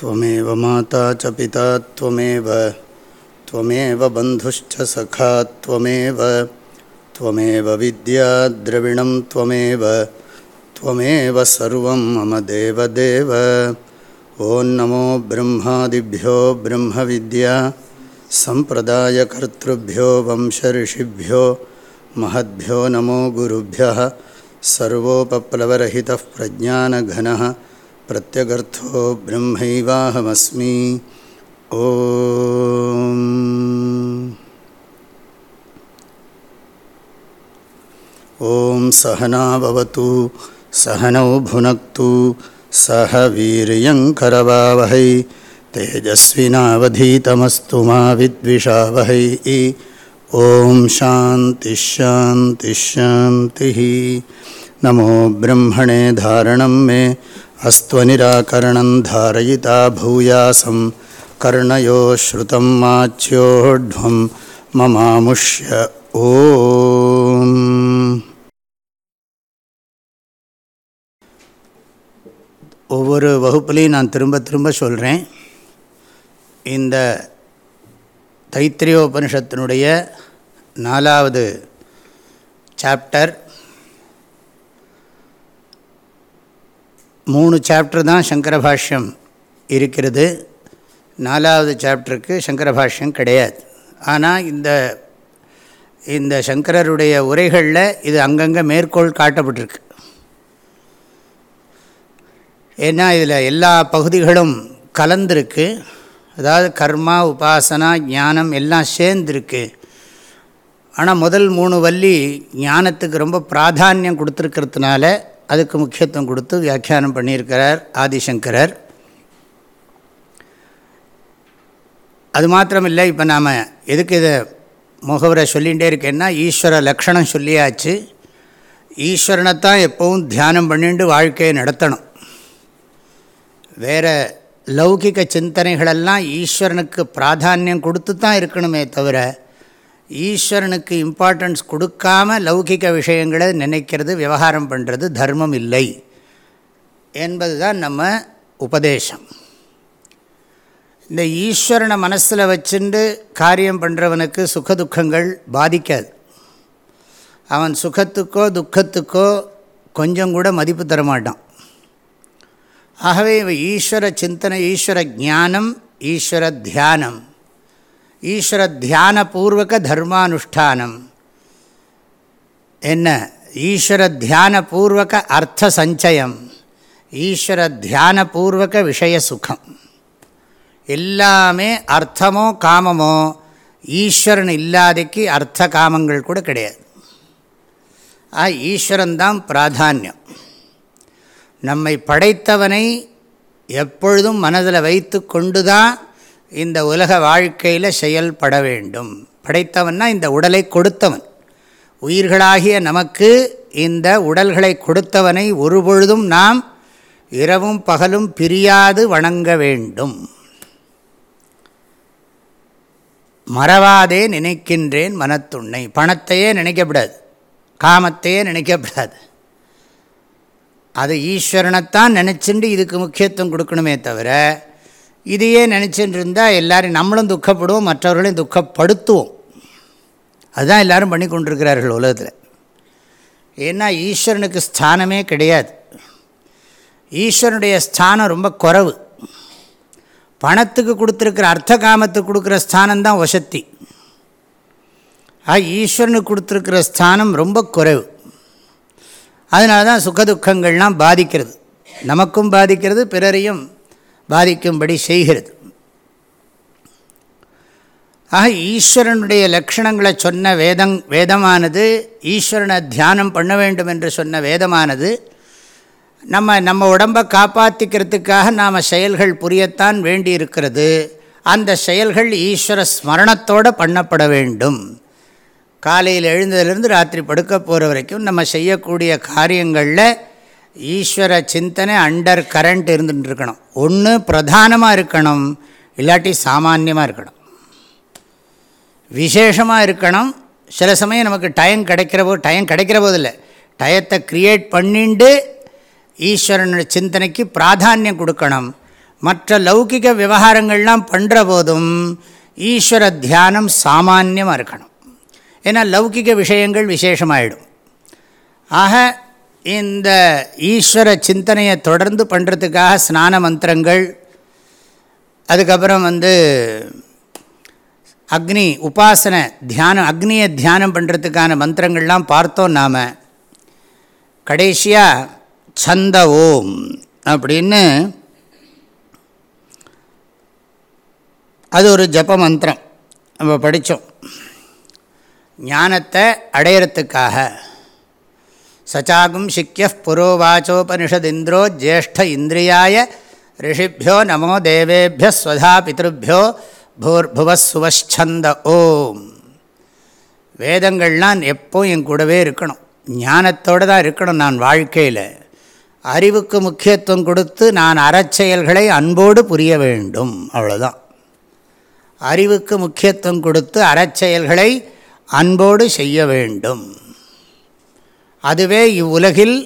त्वमेव माता च पिता त्वमेव त्वमेव बन्धुश्च सखा त्वमेव त्वमेव विद्या द्रविणं त्वमेव त्वमेव सर्वं मम देवदेव ॐ नमो ब्रह्मादिभ्यो ब्रह्मविद्या सम्प्रदायकर्तृभ्यो वंशऋषिभ्यो महद्भ्यो नमो गुरुभ्यः सर्वोपप्लवरहितः प्रज्ञानघनः प्रत्यगर्थो ब्रह्मैवाहमस्मि। ॐ। ॐ सहनावतु सहनौ भुनक्तु सह वीर्यङ्करवावहै, तेजस्विनावधीतमस्तु मा विद्विषावहै, ॐ शान्तिश्शान्तिश्शान्तिः नमो ब्रह्मणे धारणं मे, अस्त्वनिराकरणं धारयिता भूयासं, कर्णयो श्रुतं माच्योढ्वं ममामुष्य ॐ। ஒவ்வொரு வகுப்புலையும் நான் திரும்ப திரும்ப சொல்கிறேன் இந்த தைத்திரியோபனிஷத்தினுடைய நாலாவது சாப்டர் மூணு சாப்டர் தான் சங்கரபாஷ்யம் இருக்கிறது. நாலாவது சாப்டருக்கு சங்கரபாஷ்யம் கிடையாது. ஆனால் இந்த இந்த சங்கரருடைய உரைகளில் இது அங்கங்கே மேற்கோள் காட்டப்பட்டிருக்கு. ஏன்னா இதில் எல்லா பகுதிகளும் கலந்துருக்கு. அதாவது கர்மா உபாசனா ஞானம் எல்லாம் சேர்ந்துருக்கு. ஆனால் முதல் மூணு வள்ளி ஞானத்துக்கு ரொம்ப பிராதானியம் கொடுத்துருக்கிறதுனால அதுக்கு முக்கியத்துவம் கொடுத்து வியாக்கியானம் பண்ணியிருக்கிறார் ஆதிசங்கரர். அது மாத்திரமில்லை இப்போ நாம் எதுக்கு இதை முகவரை சொல்லிகிட்டே இருக்கேன்னா ஈஸ்வர லக்ஷணம் சொல்லியாச்சு. ஈஸ்வரனைத்தான் எப்போவும் தியானம் பண்ணிட்டு வாழ்க்கையை நடத்தணும். வேறு லௌகிக சிந்தனைகளெல்லாம் ஈஸ்வரனுக்கு பிராதானியம் கொடுத்து தான் இருக்கணுமே தவிர ஈஸ்வரனுக்கு இம்பார்ட்டன்ஸ் கொடுக்காம லௌகிக விஷயங்களை நினைக்கிறது விவகாரம் பண்ணுறது தர்மம் இல்லை என்பது தான் நம்ம உபதேசம். இந்த ஈஸ்வரனை மனசில் வச்சுண்டு காரியம் பண்ணுறவனுக்கு சுகதுக்கங்கள் பாதிக்காது. அவன் சுகத்துக்கோ துக்கத்துக்கோ கொஞ்சம் கூட மதிப்பு தரமாட்டான். ஆகவே ஈஸ்வர சிந்தனை ஈஸ்வர ஜானம் ஈஸ்வர தியானம். ஈஸ்வர தியானபூர்வக தர்மானுஷ்டானம். என்ன? ஈஸ்வர தியானபூர்வக அர்த்த சஞ்சயம். ஈஸ்வர தியானபூர்வக விஷய சுகம். எல்லாமே அர்த்தமோ காமமோ ஈஸ்வரன் இல்லாதைக்கு அர்த்த காமங்கள் கூட கிடையாது. ஆ ஈஸ்வரன்தான் பிராதானியம். நம்மை படைத்தவனை எப்பொழுதும் மனதில் வைத்து கொண்டு தான் இந்த உலக வாழ்க்கையில் செயல்பட வேண்டும். படைத்தவன்னா இந்த உடலை கொடுத்தவன். உயிர்களாகிய நமக்கு இந்த உடல்களை கொடுத்தவனை ஒருபொழுதும் நாம் இரவும் பகலும் பிரியாது வணங்க வேண்டும். மறவாதே நினைக்கின்றேன் மனத்துண்ணை. பணத்தையே நினைக்கப்படாது காமத்தையே நினைக்கப்படாது அது ஈஸ்வரனைத்தான் நினச்சிண்டு இதுக்கு முக்கியத்துவம் கொடுக்கணுமே தவிர இதையே நினச்சிட்டு இருந்தால் எல்லோரும் நம்மளும் துக்கப்படுவோம் மற்றவர்களையும் துக்கப்படுத்துவோம். அதுதான் எல்லோரும் பண்ணி கொண்டிருக்கிறார்கள் உலகத்தில். ஏன்னா ஈஸ்வரனுக்கு ஸ்தானமே கிடையாது. ஈஸ்வரனுடைய ஸ்தானம் ரொம்ப குறவு. பணத்துக்கு கொடுத்துருக்கிற அர்த்த காமத்துக்கு கொடுக்குற ஸ்தானம்தான் வசத்தி. ஆ ஈஸ்வரனுக்கு கொடுத்துருக்கிற ஸ்தானம் ரொம்ப குறைவு. அதனால தான் சுகதுக்கங்கள்லாம் பாதிக்கிறது. நமக்கும் பாதிக்கிறது பிறரையும் பாதிக்கும்படி செய்கிறது. ஆக ஈஸ்வரனுடைய லக்ஷணங்களை சொன்ன வேதங் வேதமானது ஈஸ்வரனை தியானம் பண்ண வேண்டும் என்று சொன்ன வேதமானது நம்ம நம்ம உடம்பை காப்பாற்றிக்கிறதுக்காக நாம் செயல்கள் புரியத்தான் வேண்டி இருக்கிறது அந்த செயல்கள் ஈஸ்வர ஸ்மரணத்தோடு பண்ணப்பட வேண்டும். காலையில் எழுந்ததுலேருந்து ராத்திரி படுக்க போகிற வரைக்கும் நம்ம செய்யக்கூடிய காரியங்களில் ஈஸ்வர சிந்தனை அண்டர் கரண்ட் இருந்துட்டு இருக்கணும் ஒன்று பிரதானமாக இருக்கணும் இல்லாட்டி சாமான்யமாக இருக்கணும். விசேஷமாக இருக்கணும். சில சமயம் நமக்கு டைம் கிடைக்கிற போது டைம் கிடைக்கிற போதில்லை. டயத்தை க்ரியேட் பண்ணிண்டு ஈஸ்வரனோட சிந்தனைக்கு பிராதானியம் கொடுக்கணும். மற்ற லௌகிக விவகாரங்கள்லாம் பண்ணுற போதும் ஈஸ்வர தியானம் சாமான்யமாக இருக்கணும். ஏன்னா லௌகிக விஷயங்கள் விசேஷமாயிடும். ஆக இந்த ஈஸ்வர சிந்தனையை தொடர்ந்து பண்ணுறதுக்காக ஸ்நான மந்திரங்கள் அதுக்கப்புறம் வந்து அக்னி உபாசனை தியானம் அக்னியை தியானம் பண்ணுறதுக்கான மந்திரங்கள்லாம் பார்த்தோம் நாம். கடைசியாக சந்த ஓம் அப்படின்னு அது ஒரு ஜப மந்திரம். நம்ம படித்தோம். ஞானத்தை அடையிறத்துக்காக சச்சாகும் சிக்கிய புரோவாச்சோபனிஷதிந்திரோ ஜேஷ்ட இந்திரியாய ரிஷிபியோ நமோ தேவேபிய ஸ்வதா பிதృభ్யோ பூர்புவசுவச்சந்த ஓம். வேதங்கள்லாம் எப்போ என் கூடவே இருக்கணும். ஞானத்தோடு தான் இருக்கணும் நான் வாழ்க்கையில். அறிவுக்கு முக்கியத்துவம் கொடுத்து நான் அறச்செயல்களை அன்போடு புரிய வேண்டும் அவ்வளோதான் அறிவுக்கு முக்கியத்துவம் கொடுத்து அறச்செயல்களை அன்போடு செய்ய வேண்டும். அதுவே இவ்வுலகில்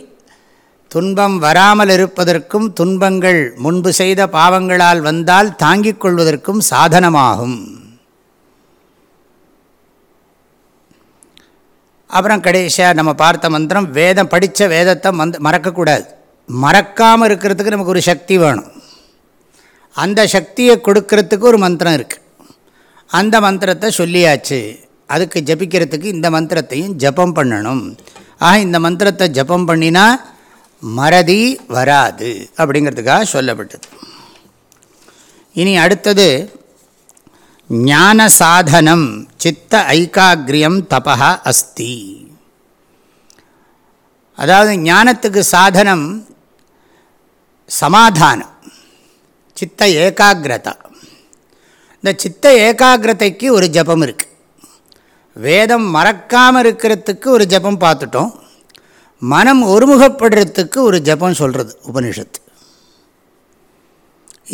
துன்பம் வராமல் இருப்பதற்கும் துன்பங்கள் முன்பு செய்த பாவங்களால் வந்தால் தாங்கிக் கொள்வதற்கும் சாதனமாகும். அப்புறம் கடைசியாக நம்ம பார்த்த மந்திரம் வேதம் படித்த வேதத்தை மந்த் மறக்கக்கூடாது. மறக்காமல் இருக்கிறதுக்கு நமக்கு ஒரு சக்தி வேணும். அந்த சக்தியை கொடுக்கறதுக்கு ஒரு மந்திரம் இருக்குது அந்த மந்திரத்தை சொல்லியாச்சு. அதுக்கு ஜபிக்கிறதுக்கு இந்த மந்திரத்தையும் ஜபம் பண்ணணும். ஆக இந்த மந்திரத்தை ஜபம் பண்ணினா மறதி வராது அப்படிங்கிறதுக்காக சொல்லப்பட்டது. இனி அடுத்தது ஞான சாதனம் சித்த ஐக்காகிரியம் தபா அஸ்தி. அதாவது ஞானத்துக்கு சாதனம் சமாதானம் சித்த ஏகாகிரதா. இந்த சித்த ஏகாகிரதைக்கு ஒரு ஜபம் இருக்குது வேதம் மறக்காமல் இருக்கிறதுக்கு ஒரு ஜபம் பார்த்துட்டோம். மனம் ஒருமுகப்படுறதுக்கு ஒரு ஜபம் சொல்கிறது உபனிஷத்து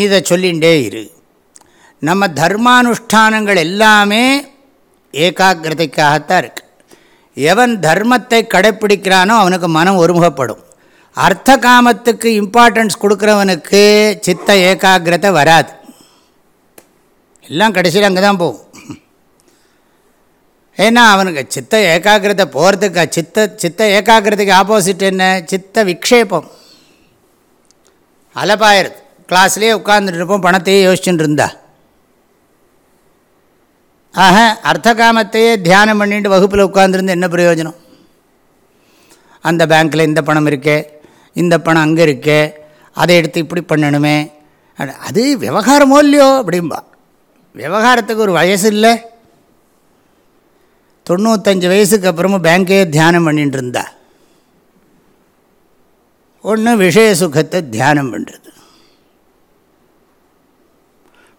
இதை சொல்லிகிட்டே இரு. நம்ம தர்மானுஷ்டானங்கள் எல்லாமே ஏகாகிரதைக்காகத்தான் இருக்குது எவன் தர்மத்தை கடைப்பிடிக்கிறானோ அவனுக்கு மனம் ஒருமுகப்படும். அர்த்த காமத்துக்கு இம்பார்ட்டன்ஸ் கொடுக்குறவனுக்கு சித்த ஏகாகிரதை வராது. எல்லாம் கடைசியில் அங்கே தான் போகும். ஏன்னா அவனுக்கு சித்த ஏகாகிரதை போகிறதுக்கு சித்த சித்த ஏகாகிரதைக்கு ஆப்போசிட் என்ன? சித்த விக்ஷேபம். அலப்பாயிருது கிளாஸ்லேயே உட்காந்துட்டு இருப்போம் பணத்தையே யோசிச்சுட்டு இருந்தா. ஆக அர்த்த காமத்தையே தியானம் பண்ணிட்டு வகுப்பில் உட்காந்துருந்து என்ன பிரயோஜனம்? அந்த பேங்க்கில் இந்த பணம் இருக்கே இந்த பணம் அங்கே இருக்கே அதை எடுத்து இப்படி பண்ணணுமே. அது விவகாரமோ இல்லையோ அப்படிம்பா. விவகாரத்துக்கு ஒரு வயசு இல்லை. தொண்ணூத்தஞ்சு வயசுக்கு அப்புறமும் பேங்கே தியானம் பண்ணிட்டு இருந்தா ஒன்று விஷய சுகத்தை தியானம் பண்ணுறது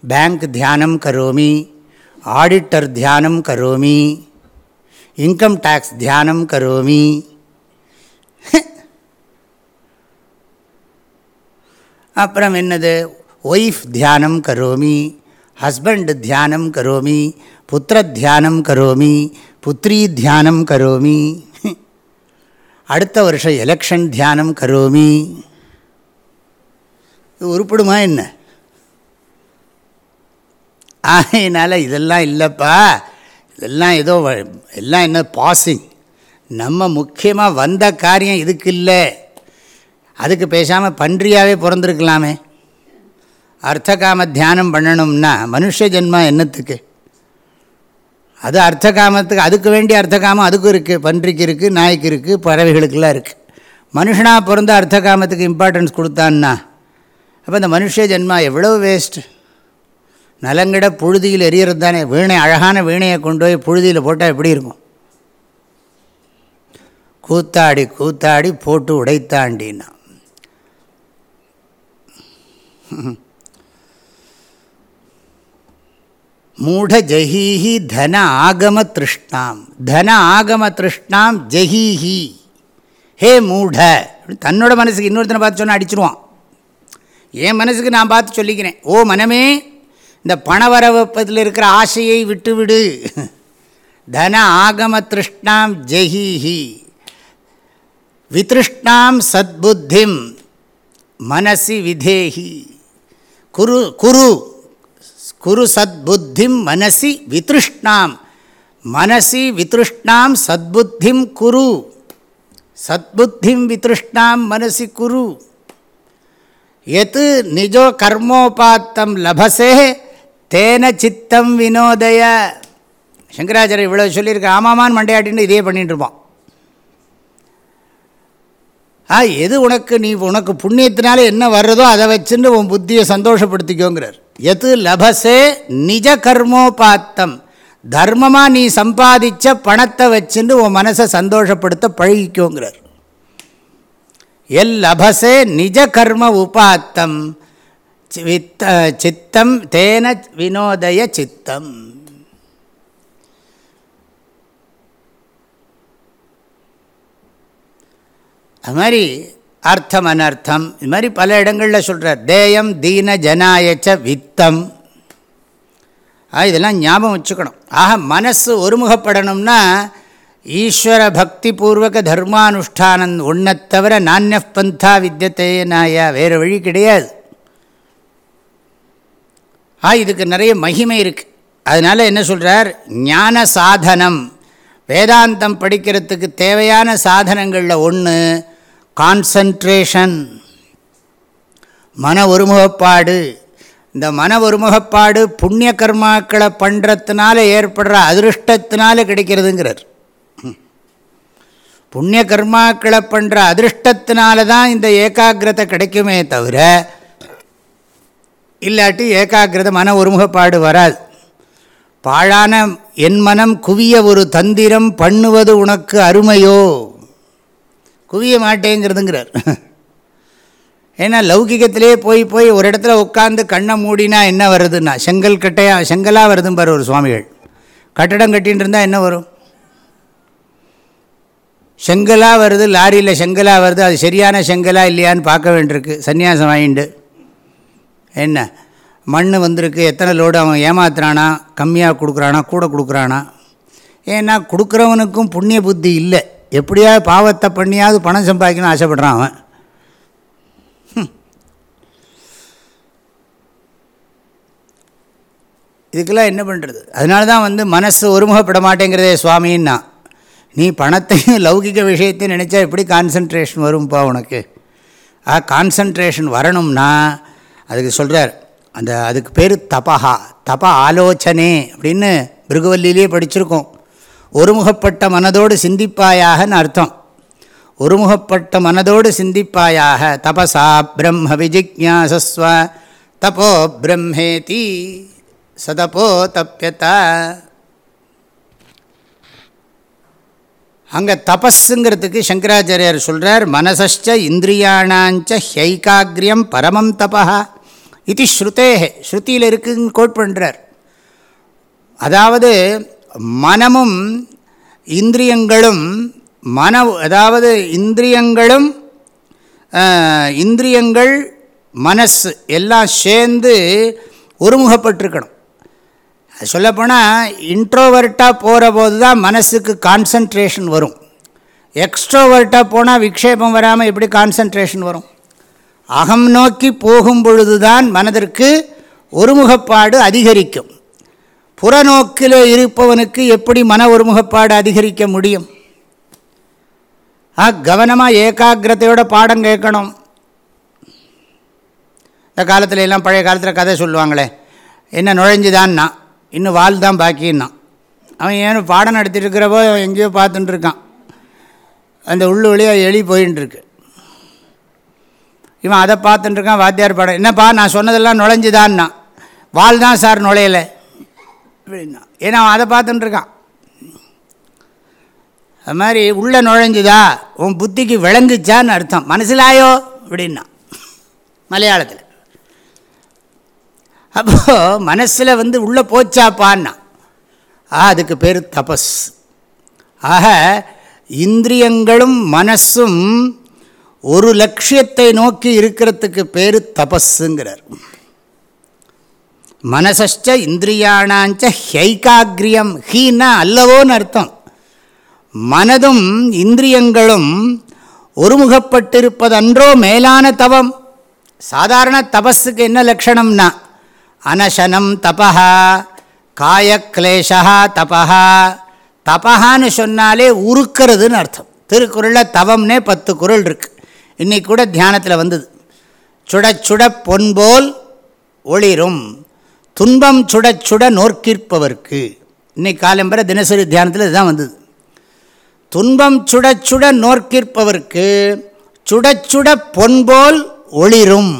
பேங்க் தியானம் கரோமி ஆடிட்டர் தியானம் கரோமி இன்கம் டேக்ஸ் தியானம் கரோமி. அப்புறம் என்னது? ஒய்ஃப் தியானம் கரோமி ஹஸ்பண்ட் தியானம் கரோமி புத்திர தியானம் கரோமி புத்திரி தியானம் கரோமி. அடுத்த வருஷம் எலெக்ஷன் தியானம் கரோமி. உருப்பிடுமா என்ன? ஆகையினால இதெல்லாம் இல்லைப்பா. இதெல்லாம் ஏதோ எல்லாம் என்ன பாசிங் நம்ம முக்கியமாக வந்த காரியம் இதுக்கு இல்லை. அதுக்கு பேசாமல் பன்றியாகவே பிறந்திருக்கலாமே. அர்த்தகாம தியானம் பண்ணணும்னா மனுஷ ஜென்மா என்னத்துக்கு? அது அர்த்த காமத்துக்கு அதுக்கு வேண்டிய அர்த்த காமம் அதுக்கும் இருக்குது பன்றிக்கு இருக்குது நாய்க்கு இருக்குது பறவைகளுக்கெல்லாம் இருக்குது மனுஷனாக பிறந்த அர்த்த காமத்துக்கு இம்பார்ட்டன்ஸ் கொடுத்தான்னா அப்போ இந்த மனுஷ ஜென்மா எவ்வளோ வேஸ்ட்டு நலங்கிட புழுதியில் எரியறது தானே. வீணை அழகான வீணையை கொண்டு போய் புழுதியில் போட்டால் எப்படி இருக்கும்? கூத்தாடி கூத்தாடி போட்டு உடைத்தாண்டின்னா மூட ஜஹீஹி தன ஆகம திருஷ்ணாம் தன ஆகம திருஷ்ணாம் ஜஹீஹி. ஹே மூட. தன்னோட மனசுக்கு இன்னொருத்தனை பார்த்து சொன்னால் அடிச்சிருவான். என் மனசுக்கு நான் பார்த்து சொல்லிக்கிறேன். ஓ மனமே இந்த பணவரவப்பதில் இருக்கிற ஆசையை விட்டுவிடு. தன ஆகம திருஷ்ணாம் ஜெஹீஹி. விதிருஷ்ணாம் சத்புத்திம். மனசி விதேஹி. குரு குரு. குரு சத்புத்திம் மனசி வித்ருஷ்ணாம். மனசி வித்ருஷ்ணாம் சத்புத்திம் குரு. சத்புத்திம் வித்ருஷ்ணாம் மனசி குரு. எது நிஜோ கர்மோபாத்தம் லபசே தேன சித்தம் வினோதய. சங்கராச்சாரியர் இவ்வளோ சொல்லியிருக்க. ஆமாமான் மண்டையாட்டின்னு இதே பண்ணிட்டு இருப்போம் ஆ எது உனக்கு நீ உனக்கு புண்ணியத்தினால என்ன வர்றதோ அதை வச்சுன்னு உன் புத்தியை சந்தோஷப்படுத்திக்கோங்கிறார். எது லபசே நிஜ கர்மோபாத்தம். தர்மமாக நீ சம்பாதிச்ச பணத்தை வச்சுன்னு உன் மனசை சந்தோஷப்படுத்த பழகிக்கோங்கிறார். எல் லபசே நிஜ கர்ம உபாத்தம். சித்தம் தேன வினோதய சித்தம். அது மாதிரி அர்த்தம் அனர்த்தம் இது மாதிரி பல இடங்களில் சொல்கிறார் தேயம் தீன ஜனாயச்ச வித்தம். இதெல்லாம் ஞாபகம் வச்சுக்கணும். ஆக மனசு ஒருமுகப்படணும்னா ஈஸ்வர பக்தி பூர்வக தர்மானுஷ்டானம் ஒன்றை தவிர நானிய பந்தா வித்தியத்தே நாயா வேறு வழி கிடையாது. ஆ இதுக்கு நிறைய மகிமை இருக்குது அதனால் என்ன சொல்கிறார் ஞான சாதனம். வேதாந்தம் படிக்கிறதுக்கு தேவையான சாதனங்களில் ஒன்று கான்சன்ட்ரேஷன் மன ஒருமுகப்பாடு. இந்த மன ஒருமுகப்பாடு புண்ணிய கர்மாக்களை பண்ணுறதுனால ஏற்படுற அதிருஷ்டத்தினால கிடைக்கிறதுங்கிறார். புண்ணிய கர்மாக்களை பண்ணுற அதிருஷ்டத்தினால தான் இந்த ஏகாகிரதை கிடைக்குமே தவிர இல்லாட்டி ஏகாகிரத மன ஒருமுகப்பாடு வராது. பாழான என் மனம் குவிய ஒரு தந்திரம் பண்ணுவது உனக்கு அருமையோ? குவிய மாட்டேங்கிறதுங்கிறார். ஏன்னா லௌகிகத்திலே போய் போய் ஒரு இடத்துல உட்காந்து கண்ணை மூடினா என்ன வருதுன்னா செங்கல் கட்டையாக செங்கலாக வருதும் பாரு ஒரு சுவாமிகள். கட்டடம் கட்டின்னு இருந்தால் என்ன வரும்? செங்கலாக வருது லாரியில் செங்கலாக வருது அது சரியான செங்கலா இல்லையான்னு பார்க்க வேண்டியிருக்கு. சன்னியாசம் வாங்கிண்டு என்ன? மண் வந்திருக்கு எத்தனை லோடு அவன் ஏமாத்துறானா கம்மியாக கொடுக்குறானா கூட கொடுக்குறானா? ஏன்னா கொடுக்குறவனுக்கும் புண்ணிய புத்தி இல்லை. எப்படியாவது பாவத்தை பண்ணியாவது பணம் சம்பாதிக்கணும்னு ஆசைப்படுறான் அவன். இதுக்கெல்லாம் என்ன பண்ணுறது அதனால தான் வந்து மனசு ஒருமுகப்பட மாட்டேங்கிறதே சுவாமின்னா. நீ பணத்தையும் லௌகிக விஷயத்தையும் நினச்சா எப்படி கான்சன்ட்ரேஷன் வரும்ப்பா உனக்கு? ஆ கான்சன்ட்ரேஷன் வரணும்னா அதுக்கு சொல்கிறார் அந்த அதுக்கு பேர் தபஹா தப ஆலோசனே அப்படின்னு பிருகுவல்லிலேயே படிச்சிருக்கோம். ஒருமுகப்பட்ட மனதோடு சிந்திப்பாயாகன்னு அர்த்தம். ஒருமுகப்பட்ட மனதோடு சிந்திப்பாயாக தபசா பிரம்ம விஜிக்யாசஸ்வ தபோ பிரம்மேதி சதப்போ தப்பியதா அங்கே தபஸுங்கிறதுக்கு சங்கராச்சாரியார் சொல்கிறார் மனசச்ச இந்திரியாணாஞ்ச ஹைகாகிரியம் பரமம் தபா இது ஸ்ருதே ஸ்ருதியில் இருக்குன்னு கோட் பண்ணுறார் அதாவது மனமும் இந்திரியங்களும் மன அதாவது இந்திரியங்களும் இந்திரியங்கள் மனசு எல்லாம் சேர்ந்து ஒருமுகப்பட்டிருக்கணும். சொல்லப்போனால் இன்ட்ரோவர்ட்டாக போகிற போது தான் மனசுக்கு கான்சன்ட்ரேஷன் வரும். எக்ஸ்ட்ரோவர்ட்டாக போனால் விக்ஷேபம் வராமல் எப்படி கான்சன்ட்ரேஷன் வரும்? அகம் நோக்கி போகும் பொழுது தான் மனதிற்கு ஒருமுகப்பாடு அதிகரிக்கும். புறநோக்கில் இருப்பவனுக்கு எப்படி மன ஒருமுகப்பாடு அதிகரிக்க முடியும்? ஆ கவனமாக ஏகாகிரதையோட பாடம் கேட்கணும். இந்த காலத்தில் எல்லாம் பழைய காலத்தில் கதை சொல்லுவாங்களே என்ன நுழைஞ்சுதான்னா இன்னும் வால் தான் பாக்கின்னா. அவன் ஏன்னு பாடம் நடத்திட்டு இருக்கிறப்போ எங்கேயோ பார்த்துட்டு இருக்கான். அந்த உள்ளு வழியாக எலி போயின்ட்டுருக்கு இவன் அதை பார்த்துட்டுருக்கான் வாத்தியார் பாடம். என்னப்பா நான் சொன்னதெல்லாம் நுழைஞ்சுதான்னா. வால் தான் சார் நுழையலை. அப்படின்னா. ஏன்னா அவன் அதை பார்த்துட்டுருக்கான். அது மாதிரி உள்ளே நுழைஞ்சுதா உன் புத்திக்கு விளங்குச்சான்னு அர்த்தம். மனசிலாயோ? அப்படின்னா. மலையாளத்தில். அப்போது மனசில் வந்து உள்ளே போச்சாப்பான்னா ஆ அதுக்கு பேர் தபஸ். ஆக இந்திரியங்களும் மனசும் ஒரு லட்சியத்தை நோக்கி இருக்கிறதுக்கு பேர் தபஸுங்கிறார் மனசச்ச இந்திரியாணாஞ்ச ஹைகாகிரியம் ஹீனா அல்லவோன்னு அர்த்தம். மனதும் இந்திரியங்களும் ஒருமுகப்பட்டிருப்பதன்றோ மேலான தவம். சாதாரண தபஸுக்கு என்ன லட்சணம்னா அனசனம் தபா காயக்லேஷா தபா தபஹான்னு சொன்னாலே உருக்கிறதுன்னு அர்த்தம். திருக்குறளில் தவம்னே பத்து குரல் இருக்குது இன்றைக்கூட கூட தியானத்தில் வந்தது. சுட சுட பொன்போல் ஒளிரும். துன்பம் சுட சுட நோக்கிற்பவர்க்கு இன்னைக்கு காலம்பர தினசரி தியானத்தில் இதுதான் வந்தது. துன்பம் சுட சுட நோக்கிற்பவர்க்கு சுட சுட பொன்போல் ஒளிரும்.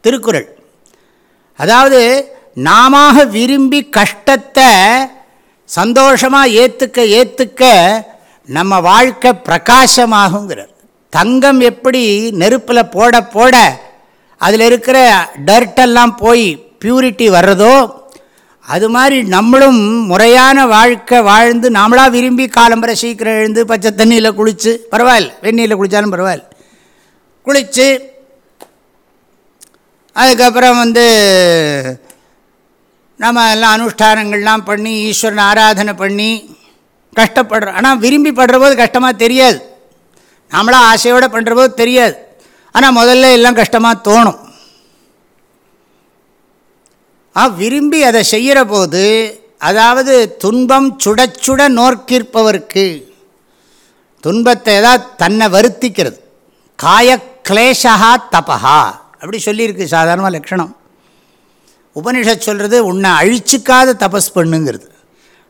திருக்குறள். அதாவது நாம விரும்பி கஷ்டத்தை சந்தோஷமாக ஏற்றுக்க ஏற்றுக்க நம்ம வாழ்க்கை பிரகாசமாகுங்கிறார். தங்கம் எப்படி நெருப்பில் போட போட அதில் இருக்கிற டர்ட்டெல்லாம் போய் பியூரிட்டி வர்றதோ அது மாதிரி நம்மளும் முறையான வாழ்க்கை வாழ்ந்து நாமளாக விரும்பி காலம்பரை சீக்கிரம் எழுந்து பச்சை தண்ணியில் குளித்து பரவாயில்ல வெந்நீரில் குளித்தாலும் பரவாயில்ல. குளித்து அதுக்கப்புறம் வந்து நம்ம எல்லாம் அனுஷ்டானங்கள்லாம் பண்ணி ஈஸ்வரன் ஆராதனை பண்ணி கஷ்டப்படுறோம் ஆனால் விரும்பி படுற போது கஷ்டமாக தெரியாது. நாமளாக ஆசையோடு பண்ணுற போது தெரியாது. ஆனால் முதல்ல எல்லாம் கஷ்டமாக தோணும். ஆ விரும்பி அதை செய்கிற போது அதாவது துன்பம் சுட சுட துன்பத்தை ஏதாவது தன்னை வருத்திக்கிறது. காய கிளேஷா தபஹா. அப்படி சொல்லியிருக்கு சாதாரணமாக லட்சணம். உபனிஷத் சொல்கிறது உன்னை அழிச்சிக்காத தபஸ் பண்ணுங்கிறது.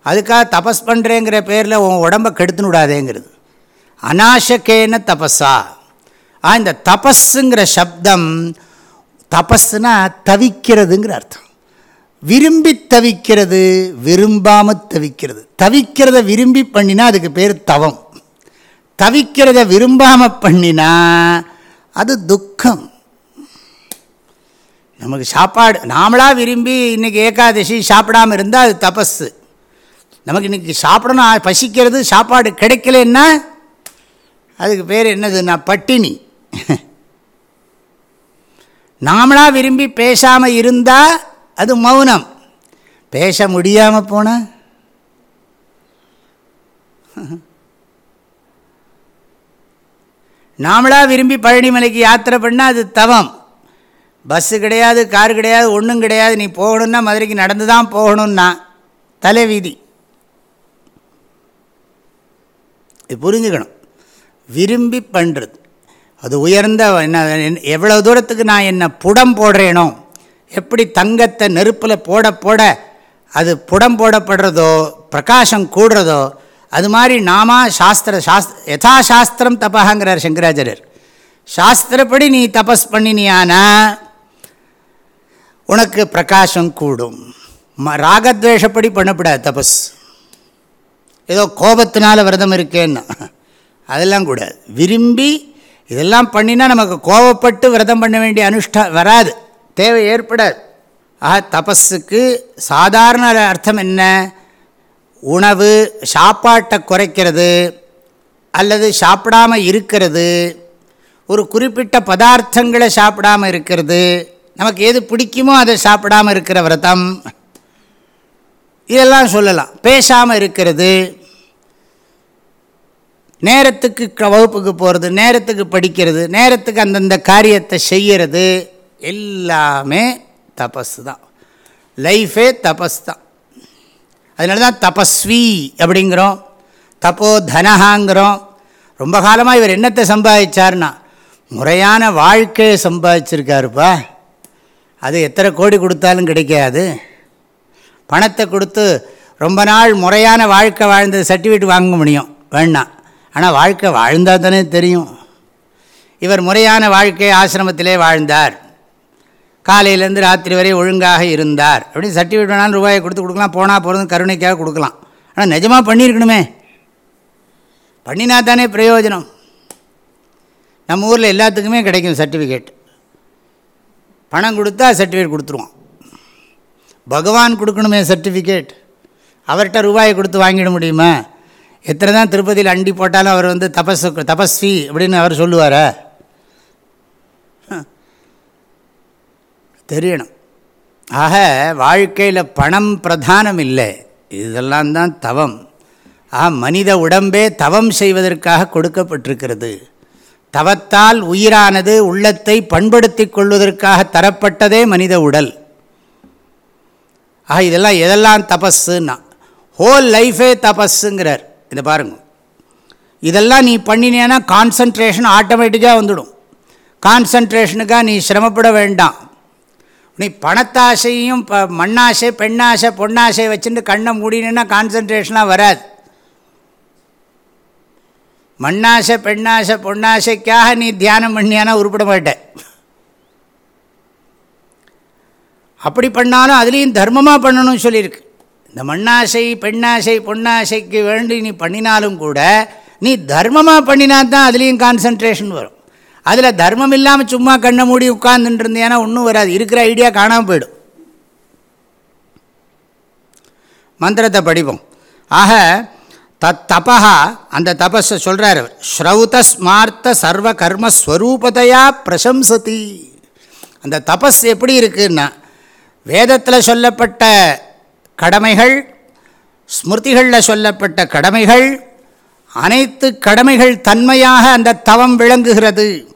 அதுக்காக தபஸ் பண்ணுறேங்கிற பேரில் உன் உடம்பை கெடுத்துன்னு விடாதேங்கிறது. அநாசக்கேன தபஸா. ஆ இந்த தபஸுங்கிற சப்தம் தபஸ்னா தவிக்கிறதுங்கிற அர்த்தம். விரும்பி தவிக்கிறது விரும்பாமல் தவிக்கிறது. தவிக்கிறத விரும்பி பண்ணினா அதுக்கு பேர் தவம். தவிக்கிறத விரும்பாமல் பண்ணினா அது துக்கம். நமக்கு சாப்பாடு நாமளாக விரும்பி இன்றைக்கி ஏகாதசி சாப்பிடாமல் இருந்தால் அது தபஸு நமக்கு இன்றைக்கி சாப்பிடணும் பசிக்கிறது சாப்பாடு கிடைக்கலன்னா அதுக்கு பேர் என்னதுன்னா பட்டினி. நாமளாக விரும்பி பேசாமல் இருந்தால் அது மௌனம். பேச முடியாமல் போனால் நாமளாக விரும்பி பழனிமலைக்கு யாத்திரை பண்ணால் அது தவம். பஸ்ஸு கிடையாது கார் கிடையாது ஒன்றும் கிடையாது. நீ போகணுன்னா மதுரைக்கு நடந்து தான் போகணுன்னா தலைவீதி. இது புரிஞ்சுக்கணும். விரும்பி பண்ணுறது அது உயர்ந்த என்ன எவ்வளோ தூரத்துக்கு நான் என்ன புடம் போடுறேனோ எப்படி தங்கத்தை நெருப்பில் போட போட அது புடம் போடப்படுறதோ பிரகாசம் கூடுறதோ அது மாதிரி நாம சாஸ்திர சாஸ்திர யதா சாஸ்திரம் தப்பாங்கிறார் சங்கராச்சாரியர். சாஸ்திரப்படி நீ தபஸ் பண்ணினியானா உனக்கு பிரகாசம் கூடும். ம ராகத்வேஷப்படி பண்ணப்படாது தபஸ். ஏதோ கோபத்தினால விரதம் இருக்கேன்னு. அதெல்லாம் கூடாது. விரும்பி இதெல்லாம் பண்ணினா நமக்கு கோபப்பட்டு விரதம் பண்ண வேண்டிய அனுஷ்டா வராது. தேவை ஏற்படாது. ஆக தபஸுக்கு சாதாரண அர்த்தம் என்ன? உணவு சாப்பாட்டை குறைக்கிறது அல்லது சாப்பிடாம இருக்கிறது ஒரு குறிப்பிட்ட பதார்த்தங்களை சாப்பிடாமல் இருக்கிறது நமக்கு எது பிடிக்குமோ அதை சாப்பிடாமல் இருக்கிற விரதம் இதெல்லாம் சொல்லலாம். பேசாமல் இருக்கிறது நேரத்துக்கு வகுப்புக்கு போகிறது நேரத்துக்கு படிக்கிறது நேரத்துக்கு அந்தந்த காரியத்தை செய்கிறது எல்லாமே தபஸ் தான். லைஃபே தபஸ் தான். அதனால தான் தபஸ்வி அப்படிங்கிறோம். தப்போ தனஹாங்கிறோம். ரொம்ப காலமாக இவர் என்னத்தை சம்பாதிச்சார்னா முறையான வாழ்க்கையை சம்பாதிச்சிருக்காருப்பா. அது எத்தனை கோடி கொடுத்தாலும் கிடைக்காது. பணத்தை கொடுத்து ரொம்ப நாள் முறையான வாழ்க்கை வாழ்ந்த சர்டிஃபிகேட் வாங்க முடியும். வேணாம். ஆனால் வாழ்க்கை வாழ்ந்தால் தானே தெரியும். இவர் முறையான வாழ்க்கை ஆசிரமத்திலே வாழ்ந்தார். காலையிலேருந்து ராத்திரி வரை ஒழுங்காக இருந்தார். அப்படின்னு சர்டிஃபிகேட் வேணாலும் ரூபாயை கொடுத்து கொடுக்கலாம் போனால் போகிறது கருணைக்காக கொடுக்கலாம். ஆனால் நிஜமாக பண்ணியிருக்கணுமே. பண்ணினா தானே பிரயோஜனம். நம்ம ஊரில் எல்லாத்துக்குமே கிடைக்கும் சர்டிஃபிகேட். பணம் கொடுத்தா சர்டிஃபிகேட் கொடுத்துருவோம். பகவான் கொடுக்கணுமே சர்டிஃபிகேட். அவர்கிட்ட ரூபாயை கொடுத்து வாங்கிட முடியுமா? எத்தனை தான் திருப்பதியில் அண்டி போட்டாலும் அவர் வந்து தபஸ் தபஸ்வி அப்படின்னு அவர் சொல்லுவாரா? தெரியணும். ஆக வாழ்க்கையில் பணம் பிரதானம் இல்லை இதெல்லாம் தான் தவம். ஆக மனித உடம்பே தவம் செய்வதற்காக கொடுக்கப்பட்டிருக்கிறது. தவத்தால் உயிரானது உள்ளத்தை பண்படுத்தி கொள்வதற்காக தரப்பட்டதே மனித உடல். ஆக இதெல்லாம் எதெல்லாம் தபஸுன்னா ஹோல் லைஃபே தபஸுங்கிறார் இதை பாருங்க. இதெல்லாம் நீ பண்ணினேன்னா கான்சன்ட்ரேஷன் ஆட்டோமேட்டிக்காக வந்துடும். கான்சன்ட்ரேஷனுக்காக நீ சிரமப்பட வேண்டாம். நீ பணத்தாசையும் ப மண்ணாசை பெண்ணாசை பொன்னாசை வச்சுட்டு கண்ணை மூடினா கான்சன்ட்ரேஷனாக வராது. மண்ணாசை பெண்ணாசை பொன்னாசைக்காக நீ தியானம் பண்ணியானா உருப்பிட மாட்டேன் அப்படி பண்ணாலும் அதுலேயும் தர்மமாக பண்ணணும்னு சொல்லியிருக்கு. இந்த மண்ணாசை பெண்ணாசை பொன்னாசைக்கு வேண்டி நீ பண்ணினாலும் கூட நீ தர்மமாக பண்ணினா தான் அதுலேயும் கான்சன்ட்ரேஷன் வரும். அதில் தர்மம் இல்லாமல் சும்மா கண்ணை மூடி உட்கார்ந்துட்டு இருந்தேன்னா ஒன்றும் வராது. இருக்கிற ஐடியா காணாமல் போயிடும். மந்திரத்தை படிப்போம். ஆக தத் தபா அந்த தபஸை சொல்கிறார் அவர். ஸ்ரௌத ஸ்மார்த்த சர்வ கர்மஸ்வரூபதையா பிரசம்சதி. அந்த தபஸ் எப்படி இருக்குன்னா வேதத்தில் சொல்லப்பட்ட கடமைகள் ஸ்மிருதிகளில் சொல்லப்பட்ட கடமைகள் அனைத்து கடமைகள் தன்மையாக அந்த தவம் விளங்குகிறது.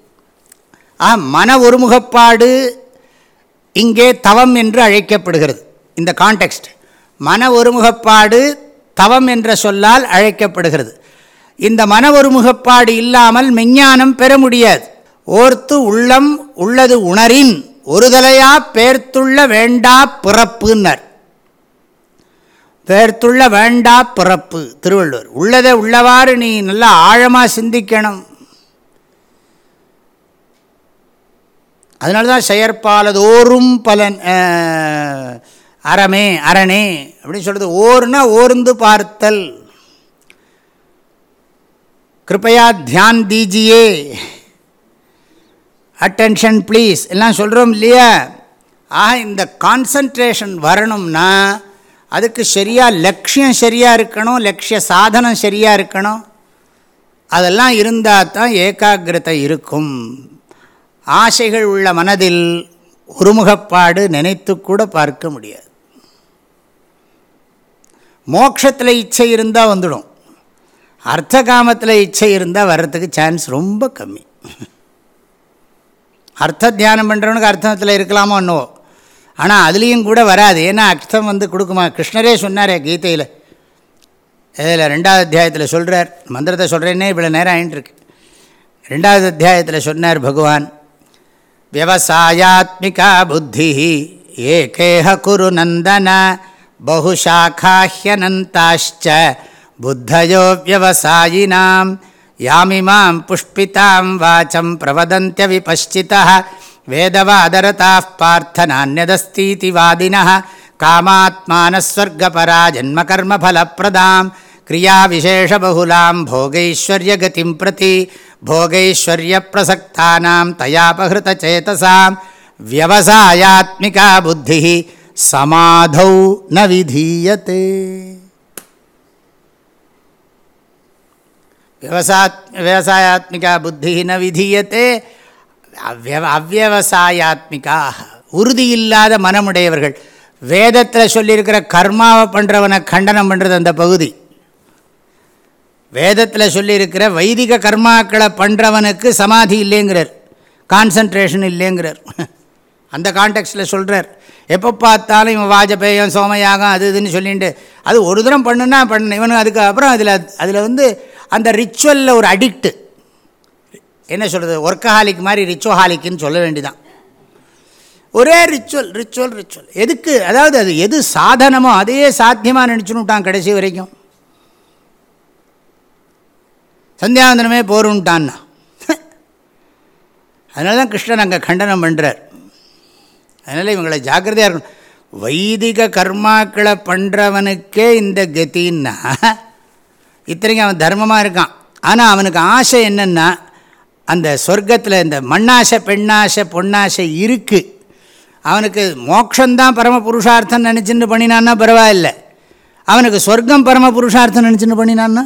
ஆ மன ஒருமுகப்பாடு இங்கே தவம் என்று அழைக்கப்படுகிறது. இந்த கான்டெக்ஸ்ட் மன ஒருமுகப்பாடு தவம் என்ற சொல்லால் அழைக்கப்படுகிறது. இந்த மன ஒருமுகப்பாடு இல்லாமல் மெஞ்ஞானம் பெற முடியாது. ஓர்த்து உள்ளம் உள்ளது உணரின் ஒருதலையா பேர்த்துள்ள வேண்டா பிறப்புன்னர். பேர்த்துள்ள வேண்டா பிறப்பு திருவள்ளுவர். உள்ளதை உள்ளவாறு நீ நல்லா ஆழமாக சிந்திக்கணும். அதனால தான் செயற்பாலதோறும் பலன் அறமே அரணே அப்படின்னு சொல்கிறது ஓர்னா ஓர்ந்து பார்த்தல். கிருப்பையா தியான் தீஜியே. அட்டென்ஷன் ப்ளீஸ் எல்லாம் சொல்கிறோம் இல்லையா? ஆக இந்த கான்சன்ட்ரேஷன் வரணும்னா அதுக்கு சரியாக லட்சியம் சரியாக இருக்கணும் லட்சிய சாதனம் சரியாக இருக்கணும். அதெல்லாம் இருந்தால் தான் ஏகாகிரதை இருக்கும். ஆசைகள் உள்ள மனதில் ஒருமுகப்பாடு நினைத்து கூட பார்க்க முடியாது. மோட்சத்தில் இச்சை இருந்தால் வந்துடும். அர்த்த காமத்தில் இச்சை இருந்தால் வர்றதுக்கு சான்ஸ் ரொம்ப கம்மி. அர்த்த தியானம் பண்ணுறவனுக்கு அர்த்தத்தில் இருக்கலாமோ என்னவோ. ஆனால் அதுலேயும் கூட வராது. ஏன்னா அர்த்தம் வந்து கொடுக்குமா? கிருஷ்ணரே சொன்னாரே கீதையில். இதில் ரெண்டாவது அத்தியாயத்தில் சொல்கிறார் மந்திரத்தை சொல்கிறேன்னே இவ்வளோ நேரம் ஆகிட்டுருக்கு ரெண்டாவது அத்தியாயத்தில் சொன்னார் பகவான் व्यवसायात्मिका बुद्धिः एकेह कुरु नन्दन, बहुशाखाह्यनन्ताश्च बुद्धयो व्यवसायिनां यामिमां पुष्पितां वाचं प्रवदन्त्यविपश्चितः, वेदवादरताः पार्थ नान्यदस्तीति वादिनः कामात्मानस्वर्गपरा जन्मकर्मफलप्रदाम्। கிரியாவிசேஷபகுலாம் போகைஸ்வர்யகதிம் பிரதி போகைஸ்வர்யப்பிரசக்தானாம் தயாபகிருத்தச்சேதசாம் வியவசாயாத்மிகா புத்தி சமாதௌ ந விதீயத்தே விவசா விவசாயாத்மிகா புத்தி ந விதீயத்தே அவ்வ அவ்வவசாயாத்மிகாக உறுதி இல்லாத மனமுடையவர்கள். வேதத்தில் சொல்லியிருக்கிற கர்மாவை பண்ணுறவனை கண்டனம் பண்ணுறது அந்த பகுதி. வேதத்தில் சொல்லியிருக்கிற வைதிக கர்மாக்களை பண்ணுறவனுக்கு சமாதி இல்லைங்கிறார். கான்சன்ட்ரேஷன் இல்லைங்கிறார். அந்த கான்டெக்ட்டில் சொல்கிறார் எப்போ பார்த்தாலும் இவன் வாஜபேயம் சோமயாகம் அது இதுன்னு சொல்லிட்டு அது ஒரு தரம் பண்ணுனா பண்ண இவனுக்கு அதுக்கு அப்புறம் அதில் அதில் வந்து அந்த ரிச்சுவலில் ஒரு அடிக்ட்டு என்ன சொல்கிறது ஒர்க்கஹாலிக் மாதிரி ரிச்சுவஹாலிக்குன்னு சொல்ல வேண்டிதான். ஒரே ரிச்சுவல் ரிச்சுவல் ரிச்சுவல் எதுக்கு அதாவது அது எது சாதனமோ அதையே சாத்தியமாக நினச்சுன்னுட்டான் கடைசி வரைக்கும். சந்தியாவந்தனமே போருன்ட்டான்னா அதனால தான் கிருஷ்ணன் அங்கே கண்டனம் பண்ணுறார் அதனால் இவங்களை ஜாக்கிரதையாக இருக்கணும். வைதிக கர்மாக்களை பண்ணுறவனுக்கே இந்த கத்தின்னா இத்தனைக்கும் அவன் தர்மமாக இருக்கான். ஆனால் அவனுக்கு ஆசை என்னென்னா அந்த சொர்க்கத்தில் இந்த மண்ணாசை பெண்ணாசை பொன்னாசை இருக்குது அவனுக்கு மோக்ஷந்தான் பரம புருஷார்த்தம் நினச்சின்னு பண்ணினான்னா பரவாயில்லை. அவனுக்கு சொர்க்கம் பரம புருஷார்த்தம் நினச்சின்னு பண்ணினான்னா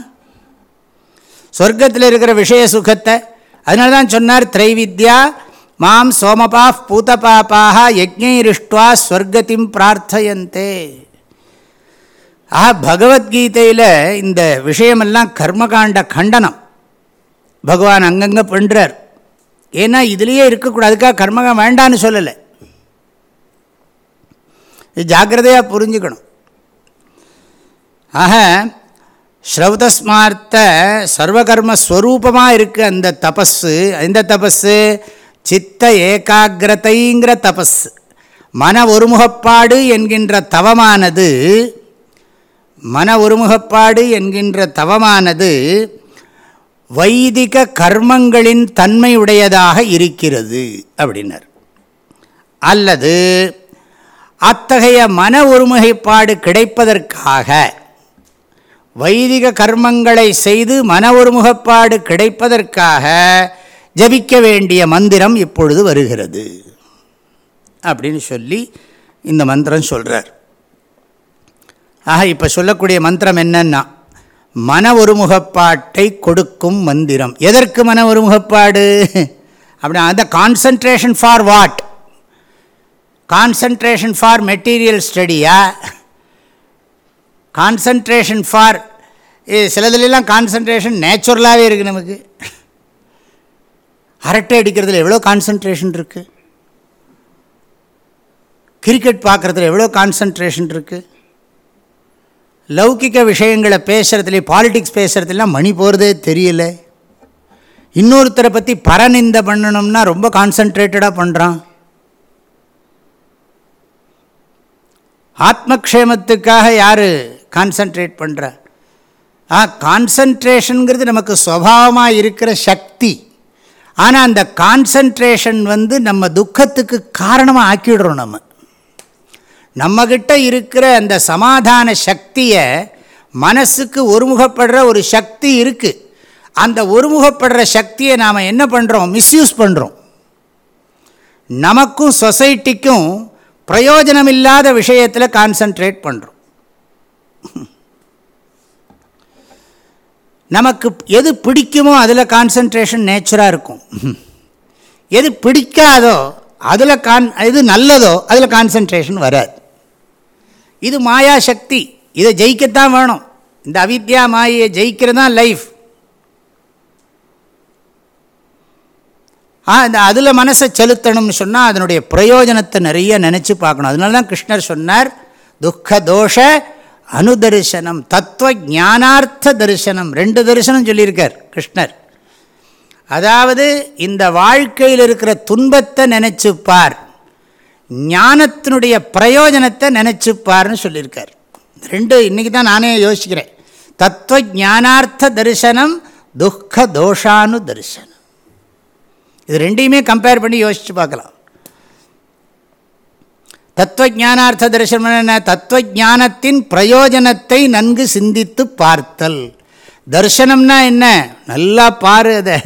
சொர்க்கத்தில் இருக்கிற விஷய சுகத்தை. அதனால தான் சொன்னார் திரைவித்யா மாம் சோமபா பூதபாப்பாக யஜ்ஞரிஷ்டுவா ஸ்வர்கத்தின் பிரார்த்தயந்தே. ஆஹா பகவத்கீதையில் இந்த விஷயமெல்லாம் கர்மகாண்ட கண்டனம். பகவான் அங்கங்கே பண்ணுறார் ஏன்னா இதுலேயே இருக்கக்கூடாது. அதுக்காக கர்மகம் வேண்டான்னு சொல்லலை. இது ஜாக்கிரதையாக புரிஞ்சுக்கணும். ஆக ஸ்ரௌதஸ்மார்த்த சர்வகர்மஸ்வரூபமாக இருக்குது அந்த தபஸு எந்த தபஸு சித்த ஏகாகிரதைங்கிற தபஸ் மன ஒருமுகப்பாடு என்கின்ற தவமானது மன ஒருமுகப்பாடு என்கின்ற தவமானது வைதிக கர்மங்களின் தன்மையுடையதாக இருக்கிறது அப்படின்னர். அல்லது அத்தகைய மன ஒருமுகைப்பாடு கிடைப்பதற்காக வைதிக கர்மங்களை செய்து மன ஒருமுகப்பாடு கிடைப்பதற்காக ஜபிக்க வேண்டிய மந்திரம் இப்பொழுது வருகிறது. அப்படின்னு சொல்லி இந்த மந்திரம் சொல்கிறார் ஆக இப்போ சொல்லக்கூடிய மந்திரம் என்னன்னா மன ஒருமுகப்பாட்டை கொடுக்கும் மந்திரம். எதற்கு மன ஒருமுகப்பாடு? அப்படின்னா அந்த concentration for what concentration for material ஸ்டடியா concentration for சிலதுலாம் கான்சன்ட்ரேஷன் நேச்சுரலாகவே இருக்குது நமக்கு. அரட்டை அடிக்கிறதுல எவ்வளோ கான்சன்ட்ரேஷன் இருக்குது கிரிக்கெட் பார்க்குறதுல எவ்வளோ கான்சன்ட்ரேஷன் இருக்குது லௌகிக்க விஷயங்களை பேசுகிறதுல பாலிட்டிக்ஸ் பேசுகிறதுலாம் மணி போகிறதே தெரியல. இன்னொருத்தரை பற்றி பரநிந்த பண்ணணும்னா ரொம்ப கான்சன்ட்ரேட்டடாக பண்ணுறான் ஆத்மக்ஷேமத்துக்காக யார் கான்சன்ட்ரேட் பண்ணுற ஆ கான்சன்ட்ரேஷனுங்கிறது நமக்கு சுவாவமாக இருக்கிற சக்தி. ஆனால் அந்த கான்சன்ட்ரேஷன் வந்து நம்ம துக்கத்துக்கு காரணமாக ஆக்கிடுறோம் நம்ம. நம்மக்கிட்ட இருக்கிற அந்த சமாதான சக்தியை மனசுக்கு ஒருமுகப்படுற ஒரு சக்தி இருக்குது அந்த ஒருமுகப்படுற சக்தியை நாம் என்ன பண்ணுறோம் மிஸ்யூஸ் பண்ணுறோம் நமக்கும் சொசைட்டிக்கும் பிரயோஜனம் இல்லாத விஷயத்தில் கான்சன்ட்ரேட் பண்ணுறோம் நமக்கு எது பிடிக்குமோ அதில் கான்சன்ட்ரேஷன் நேச்சராக இருக்கும். எது பிடிக்காதோ அதில் கான் எது நல்லதோ அதில் கான்சன்ட்ரேஷன் வராது. இது மாயா சக்தி. இதை ஜெயிக்கத்தான் வேணும். இந்த அவித்யா மாயை ஜெயிக்கிறது தான் லைஃப் ஆ இந்த அதில் மனசை செலுத்தணும்னு சொன்னால் அதனுடைய பிரயோஜனத்தை நிறைய நினச்சி பார்க்கணும். அதனால தான் கிருஷ்ணர் சொன்னார் துக்க தோஷ அனுதர்சனம் தத்துவ ஞானார்த்த தரிசனம் ரெண்டு தரிசனம் சொல்லியிருக்கார் கிருஷ்ணர். அதாவது இந்த வாழ்க்கையில் இருக்கிற துன்பத்தை நினச்சிப்பார் ஞானத்தினுடைய பிரயோஜனத்தை நினச்சிப்பார்னு சொல்லியிருக்கார். ரெண்டு இன்றைக்கி தான் நானே யோசிக்கிறேன். தத்துவ ஞானார்த்த தரிசனம் துக்க தோஷானு தரிசனம் இது ரெண்டையுமே கம்பேர் பண்ணி யோசித்து பார்க்கலாம். தத்துவஜானார்த்த தரிசனம் என்ன தத்துவஜானத்தின் பிரயோஜனத்தை நன்கு சிந்தித்து பார்த்தல். தர்சனம்னா என்ன? நல்லா பாரு அதை.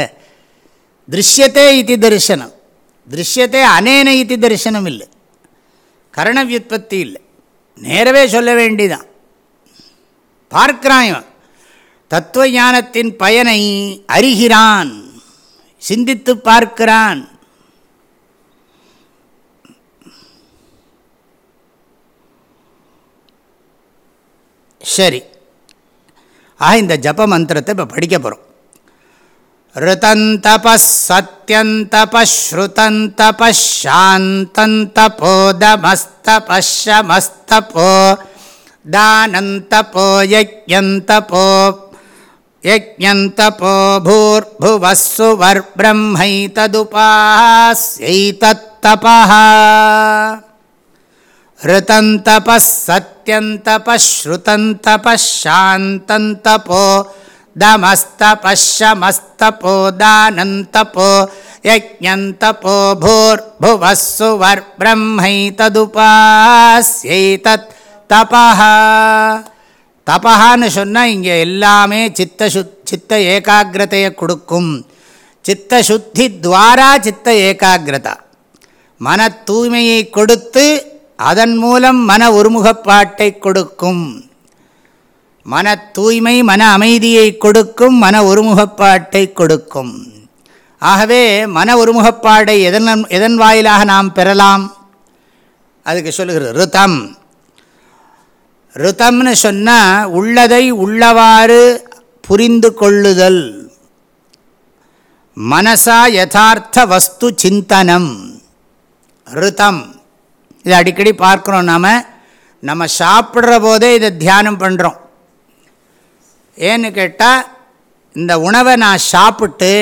திருஷ்யத்தே இது தரிசனம். திருஷ்யத்தே அனேன இது தரிசனம் இல்லை கரணவியுற்பத்தி இல்லை நேரவே சொல்ல வேண்டிதான். பார்க்கிறான் இவன். தத்துவ ஞானத்தின் பயனை அறிகிறான். சிந்தித்து பார்க்கிறான். சரி ஆக இந்த ஜப மந்திரத்தை இப்போ படிக்க போகிறோம் ऋतन्तपः दानन्तपो यज्ञन्तपो यज्ञन्तपो भूर्भुवः सुवर्ब्रह्मैतदुपास्यैतत्तपः ऋतन्तपः सत्यन्तपः श्रुतन्तपः शान्तन्तपो दमस्तपश्यमस्तपो दानन्तपो यज्ञन्तपो भूर्भुवः सुवर्ब्रह्मैतदुपास्यैतत् தபஹா தபஹான்னு சொன்னால் இங்கே எல்லாமே சித்த சுத் சித்த ஏகாகிரதையை கொடுக்கும் சித்த சுத்தி துவாரா சித்த ஏகாகிரதா மன தூய்மையை கொடுத்து அதன் மூலம் மன ஒருமுகப்பாட்டை கொடுக்கும். மன தூய்மை மன அமைதியை கொடுக்கும் மன ஒருமுகப்பாட்டை கொடுக்கும். ஆகவே மன ஒருமுகப்பாடை எதன் எதன் வாயிலாக நாம் பெறலாம்? அதுக்கு சொல்லுகிறது ருதம். ருதம்னு சொன்னால் உள்ளதை உள்ளவாறு புரிந்து கொள்ளுதல். மனசா யதார்த்த வஸ்து சிந்தனம். ருதம். இதை அடிக்கடி பார்க்குறோம் நாம். நம்ம சாப்பிட்ற போதே இதை தியானம் பண்ணுறோம் ஏன்னு கேட்டால் இந்த உணவை நான் சாப்பிட்டு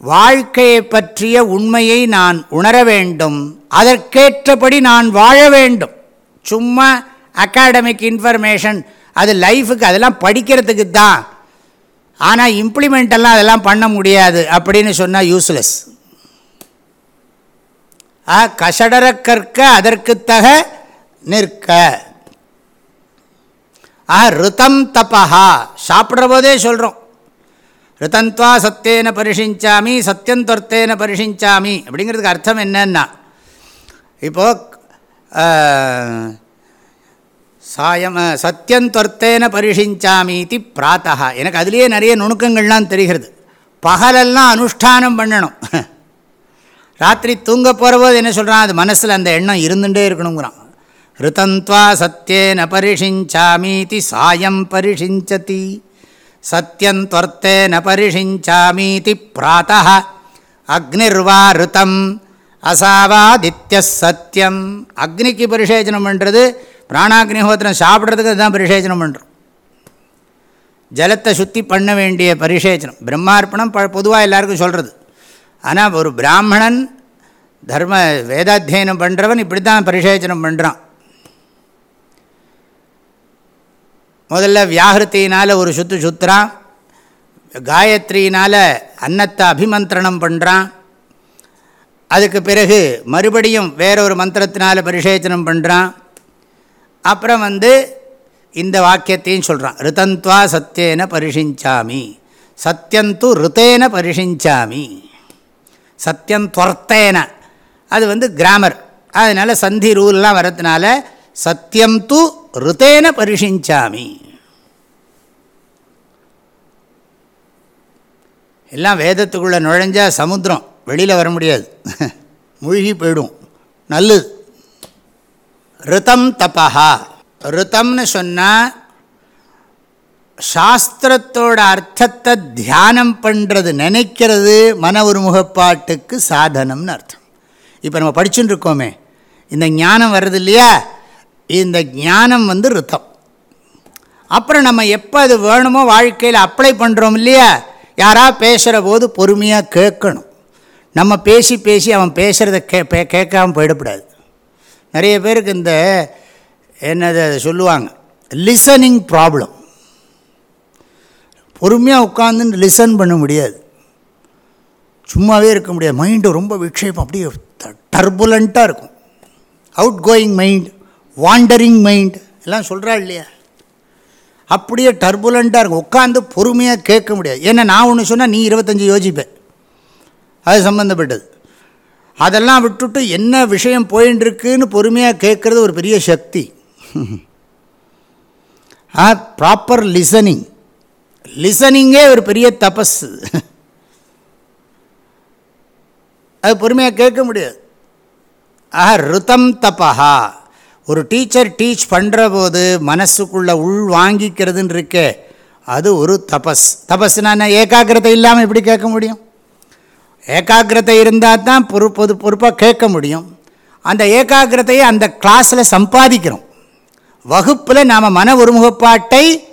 வாழ்க்கையை பற்றிய உண்மையை நான் உணர வேண்டும். அதற்கேற்றபடி நான் வாழ வேண்டும். சும்மா அகாடமிக் இன்ஃபர்மேஷன் அது லைஃபுக்கு அதெல்லாம் படிக்கிறதுக்கு தான் ஆனால் இம்ப்ளிமெண்டெல்லாம் அதெல்லாம் பண்ண முடியாது அப்படின்னு சொன்னால் யூஸ்லெஸ் ஆ கஷடர கற்க அதற்குத்தக நிற்க. ஆ ருதம் தபஹா. சாப்பிட்ற போதே சொல்கிறோம் ரிதந்த்வா சத்தேன பரிஷிஞ்சாமி சத்தியம் தொர்த்தேன பரிஷிஞ்சாமி. அப்படிங்கிறதுக்கு அர்த்தம் என்னன்னா இப்போது சாயம் சத்தியம் தொர்த்தேன பரிஷிஞ்சாமீதி பிராத்தா எனக்கு அதுலேயே நிறைய நுணுக்கங்கள்லாம் தெரிகிறது. பகலெல்லாம் அனுஷ்டானம் பண்ணணும். ராத்திரி தூங்க போகிறபோது என்ன சொல்கிறான் அது மனசில் அந்த எண்ணம் இருந்துகிட்டே இருக்கணுங்கிறான் ரிதந்த்வா சத்தியேன பரிஷிஞ்சாமீதி சாயம் பரிஷிஞ்சதி. சத்தியம் தொர்த்தேன பரிஷிஞ்சாமீதி பிராத அக்னிர்வா ருத்தம் அசாவாதித்ய சத்தியம் அக்னிக்கு பரிசேச்சனம் பண்ணுறது பிராணாக்னிஹோத்திரம் சாப்பிட்றதுக்கு அதுதான் பரிசேச்சனம் பண்ணுறோம் ஜலத்தை சுத்தி பண்ண வேண்டிய பரிசேச்சனம் பிரம்மார்ப்பணம் ப பொதுவாக எல்லாருக்கும் சொல்கிறது ஆனால் ஒரு பிராமணன் தர்ம வேதாத்தியனம் பண்ணுறவன் இப்படி தான் பரிசேச்சனம் பண்ணுறான் முதல்ல வியாகிருத்தினால் ஒரு சுற்று சுற்றுறான் காயத்ரியினால் அன்னத்தை அபிமந்திரணம் பண்ணுறான் அதுக்கு பிறகு மறுபடியும் வேறொரு மந்திரத்தினால் பரிசேச்சனம் பண்ணுறான் அப்புறம் வந்து இந்த வாக்கியத்தையும் சொல்கிறான் ரிதந்த்வா சத்தியேன பரிஷிஞ்சாமி. சத்தியந்து ருத்தேன பரிஷிஞ்சாமி. சத்தியம் துவர்த்தேன. அது வந்து கிராமர் அதனால் சந்தி ரூல்லாம் வர்றதுனால சத்தியம் து ருத்தேன பரிஷிஞ்சாமி. எல்லாம் வேதத்துக்குள்ளே நுழைஞ்சால் சமுத்திரம் வெளியில் வர முடியாது. மூழ்கி போயிடும். நல்லது. ரித்தம் தபா ரித்தம்னு சொன்னால் சாஸ்திரத்தோட அர்த்தத்தை தியானம் பண்ணுறது நினைக்கிறது மன ஒருமுகப்பாட்டுக்கு சாதனம்னு அர்த்தம். இப்போ நம்ம படிச்சுட்டு இருக்கோமே. இந்த ஞானம் வர்றது இல்லையா? இந்த ஞானம் வந்து ரித்தம். அப்புறம் நம்ம எப்போ அது வேணுமோ வாழ்க்கையில் அப்ளை பண்ணுறோம் இல்லையா? யாராக பேசுகிற போது பொறுமையாக கேட்கணும். நம்ம பேசி பேசி அவன் பேசுகிறத கே கேட்காம போயிடக்கூடாது. நிறைய பேருக்கு இந்த என்னது சொல்லுவாங்க லிசனிங் ப்ராப்ளம் பொறுமையாக உட்காந்து லிசன் பண்ண முடியாது. சும்மாவே இருக்க முடியாது. மைண்டு ரொம்ப விக்ஷேபம். அப்படியே டர்புலண்ட்டாக இருக்கும். Outgoing mind wandering mind எல்லாம் சொல்கிறா இல்லையா? அப்படியே டர்புலண்ட்டாக இருக்கும். உட்காந்து பொறுமையாக கேட்க முடியாது. ஏன்னா நான் ஒன்று சொன்னால் நீ இருபத்தஞ்சி யோசிப்பேன் அது சம்மந்தப்பட்டது அதெல்லாம் விட்டுட்டு என்ன விஷயம் போயின்னு இருக்குன்னு பொறுமையாக கேட்குறது ஒரு பெரிய சக்தி. ஆ ப்ராப்பர் லிசனிங் லிசனிங்கே ஒரு பெரிய தபஸ் அது பொறுமையாக கேட்க முடியாது. ஆஹா ருத்தம் தபஹா. ஒரு டீச்சர் டீச் பண்ணுற போது மனசுக்குள்ளே உள் வாங்கிக்கிறதுன்னு இருக்கே அது ஒரு தபஸ். தபஸ்னா ஏகாகிரதை இல்லாமல் எப்படி கேட்க முடியும்? ஏகாகிரதை இருந்தால் தான் பொறு பொது பொறுப்பாக கேட்க முடியும். அந்த ஏகாகிரதையை அந்த கிளாஸில் சம்பாதிக்கிறோம். வகுப்பில் நாம் மன ஒருமுகப்பாட்டை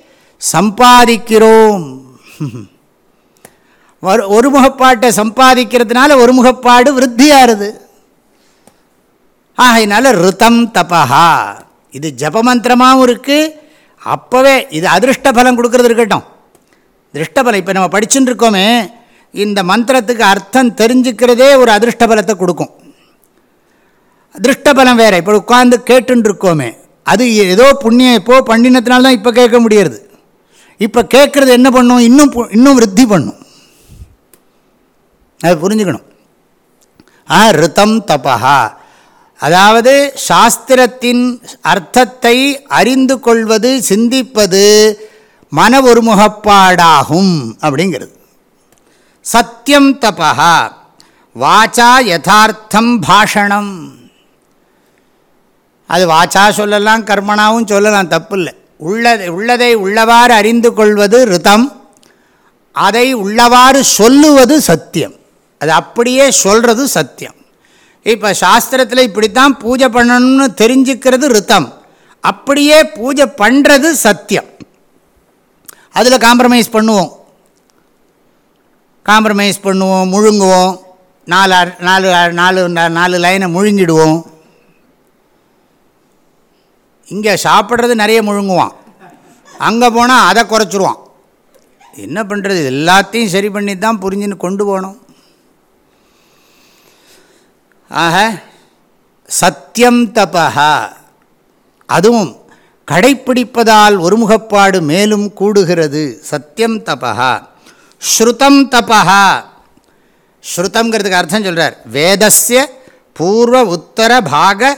சம்பாதிக்கிறோம். ஒரு ஒருமுகப்பாட்டை சம்பாதிக்கிறதுனால ஒருமுகப்பாடு விருத்தியாருது. ஆகையினால ருத்தம் தபஹா. இது ஜபமந்திரமாகவும் இருக்குது அப்போவே இது அதிருஷ்ட பலம் கொடுக்கறது இருக்கட்டும். திருஷ்டபலம் இப்போ நம்ம படிச்சுட்டு இருக்கோமே இந்த மந்திரத்துக்கு அர்த்தம் தெரிஞ்சுக்கிறதே ஒரு அதிருஷ்ட பலத்தை கொடுக்கும். அதிருஷ்டபலம் வேறு இப்போ உட்காந்து கேட்டுருக்கோமே அது ஏதோ புண்ணியம் இப்போ பண்ணினத்தினால்தான் இப்போ கேட்க முடியறது. இப்போ கேட்குறது என்ன பண்ணும்? இன்னும் இன்னும் விருத்தி பண்ணும். அது புரிஞ்சுக்கணும். ஆ ரித்தம் தபஹா. அதாவது சாஸ்திரத்தின் அர்த்தத்தை அறிந்து கொள்வது சிந்திப்பது மன ஒருமுகப்பாடாகும் அப்படிங்கிறது. சத்தியம் தபா வாச்சா யதார்த்தம் பாஷணம். அது வாச்சா சொல்லலாம் கர்மனாவும் சொல்லலாம் தப்பு இல்லை உள்ளதை உள்ளதை உள்ளவாறு அறிந்து கொள்வது ரிதம் அதை உள்ளவாறு சொல்லுவது சத்தியம். அது அப்படியே சொல்கிறது சத்தியம். இப்போ சாஸ்திரத்தில் இப்படித்தான் பூஜை பண்ணணும்னு தெரிஞ்சுக்கிறது ரித்தம் அப்படியே பூஜை பண்ணுறது சத்தியம். அதில் காம்ப்ரமைஸ் பண்ணுவோம். காம்ப்ரமைஸ் பண்ணுவோம் முழுங்குவோம். நாலு நாலு நாலு நாலு லைனை முழுங்கிடுவோம். இங்கே சாப்பிட்றது நிறைய முழுங்குவான். அங்கே போனால் அதை குறைச்சிருவான். என்ன பண்ணுறது எல்லாத்தையும் சரி பண்ணி தான் புரிஞ்சுன்னு கொண்டு போகணும். ஆக சத்தியம் தபா அதுவும் கடைப்பிடிப்பதால் ஒருமுகப்பாடு மேலும் கூடுகிறது. சத்தியம் தபா ஸ்ருதம் தபா ஸ்ருதங்கிறதுக்கு அர்த்தம் சொல்கிறார் வேதஸ்ய பூர்வ உத்தர பாக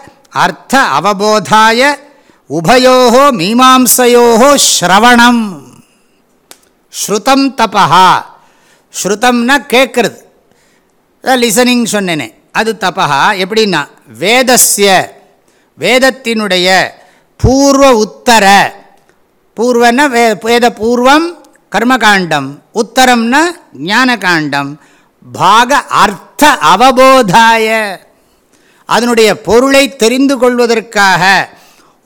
அர்த்த அவபோதாய உபயோ மீமாம்சையோ ஸ்ரவணம் ஸ்ருதம் தபா ஸ்ருதம்னா கேட்கறது லிசனிங் சொன்னேனே. அது தபா எப்படின்னா வேதஸ்ய வேதத்தினுடைய பூர்வ உத்தர. பூர்வன்னா வே வேத பூர்வம் கர்மகாண்டம். உத்தரம்னா ஞானகாண்டம். பாக அர்த்த அவபோதாய. அதனுடைய பொருளை தெரிந்து கொள்வதற்காக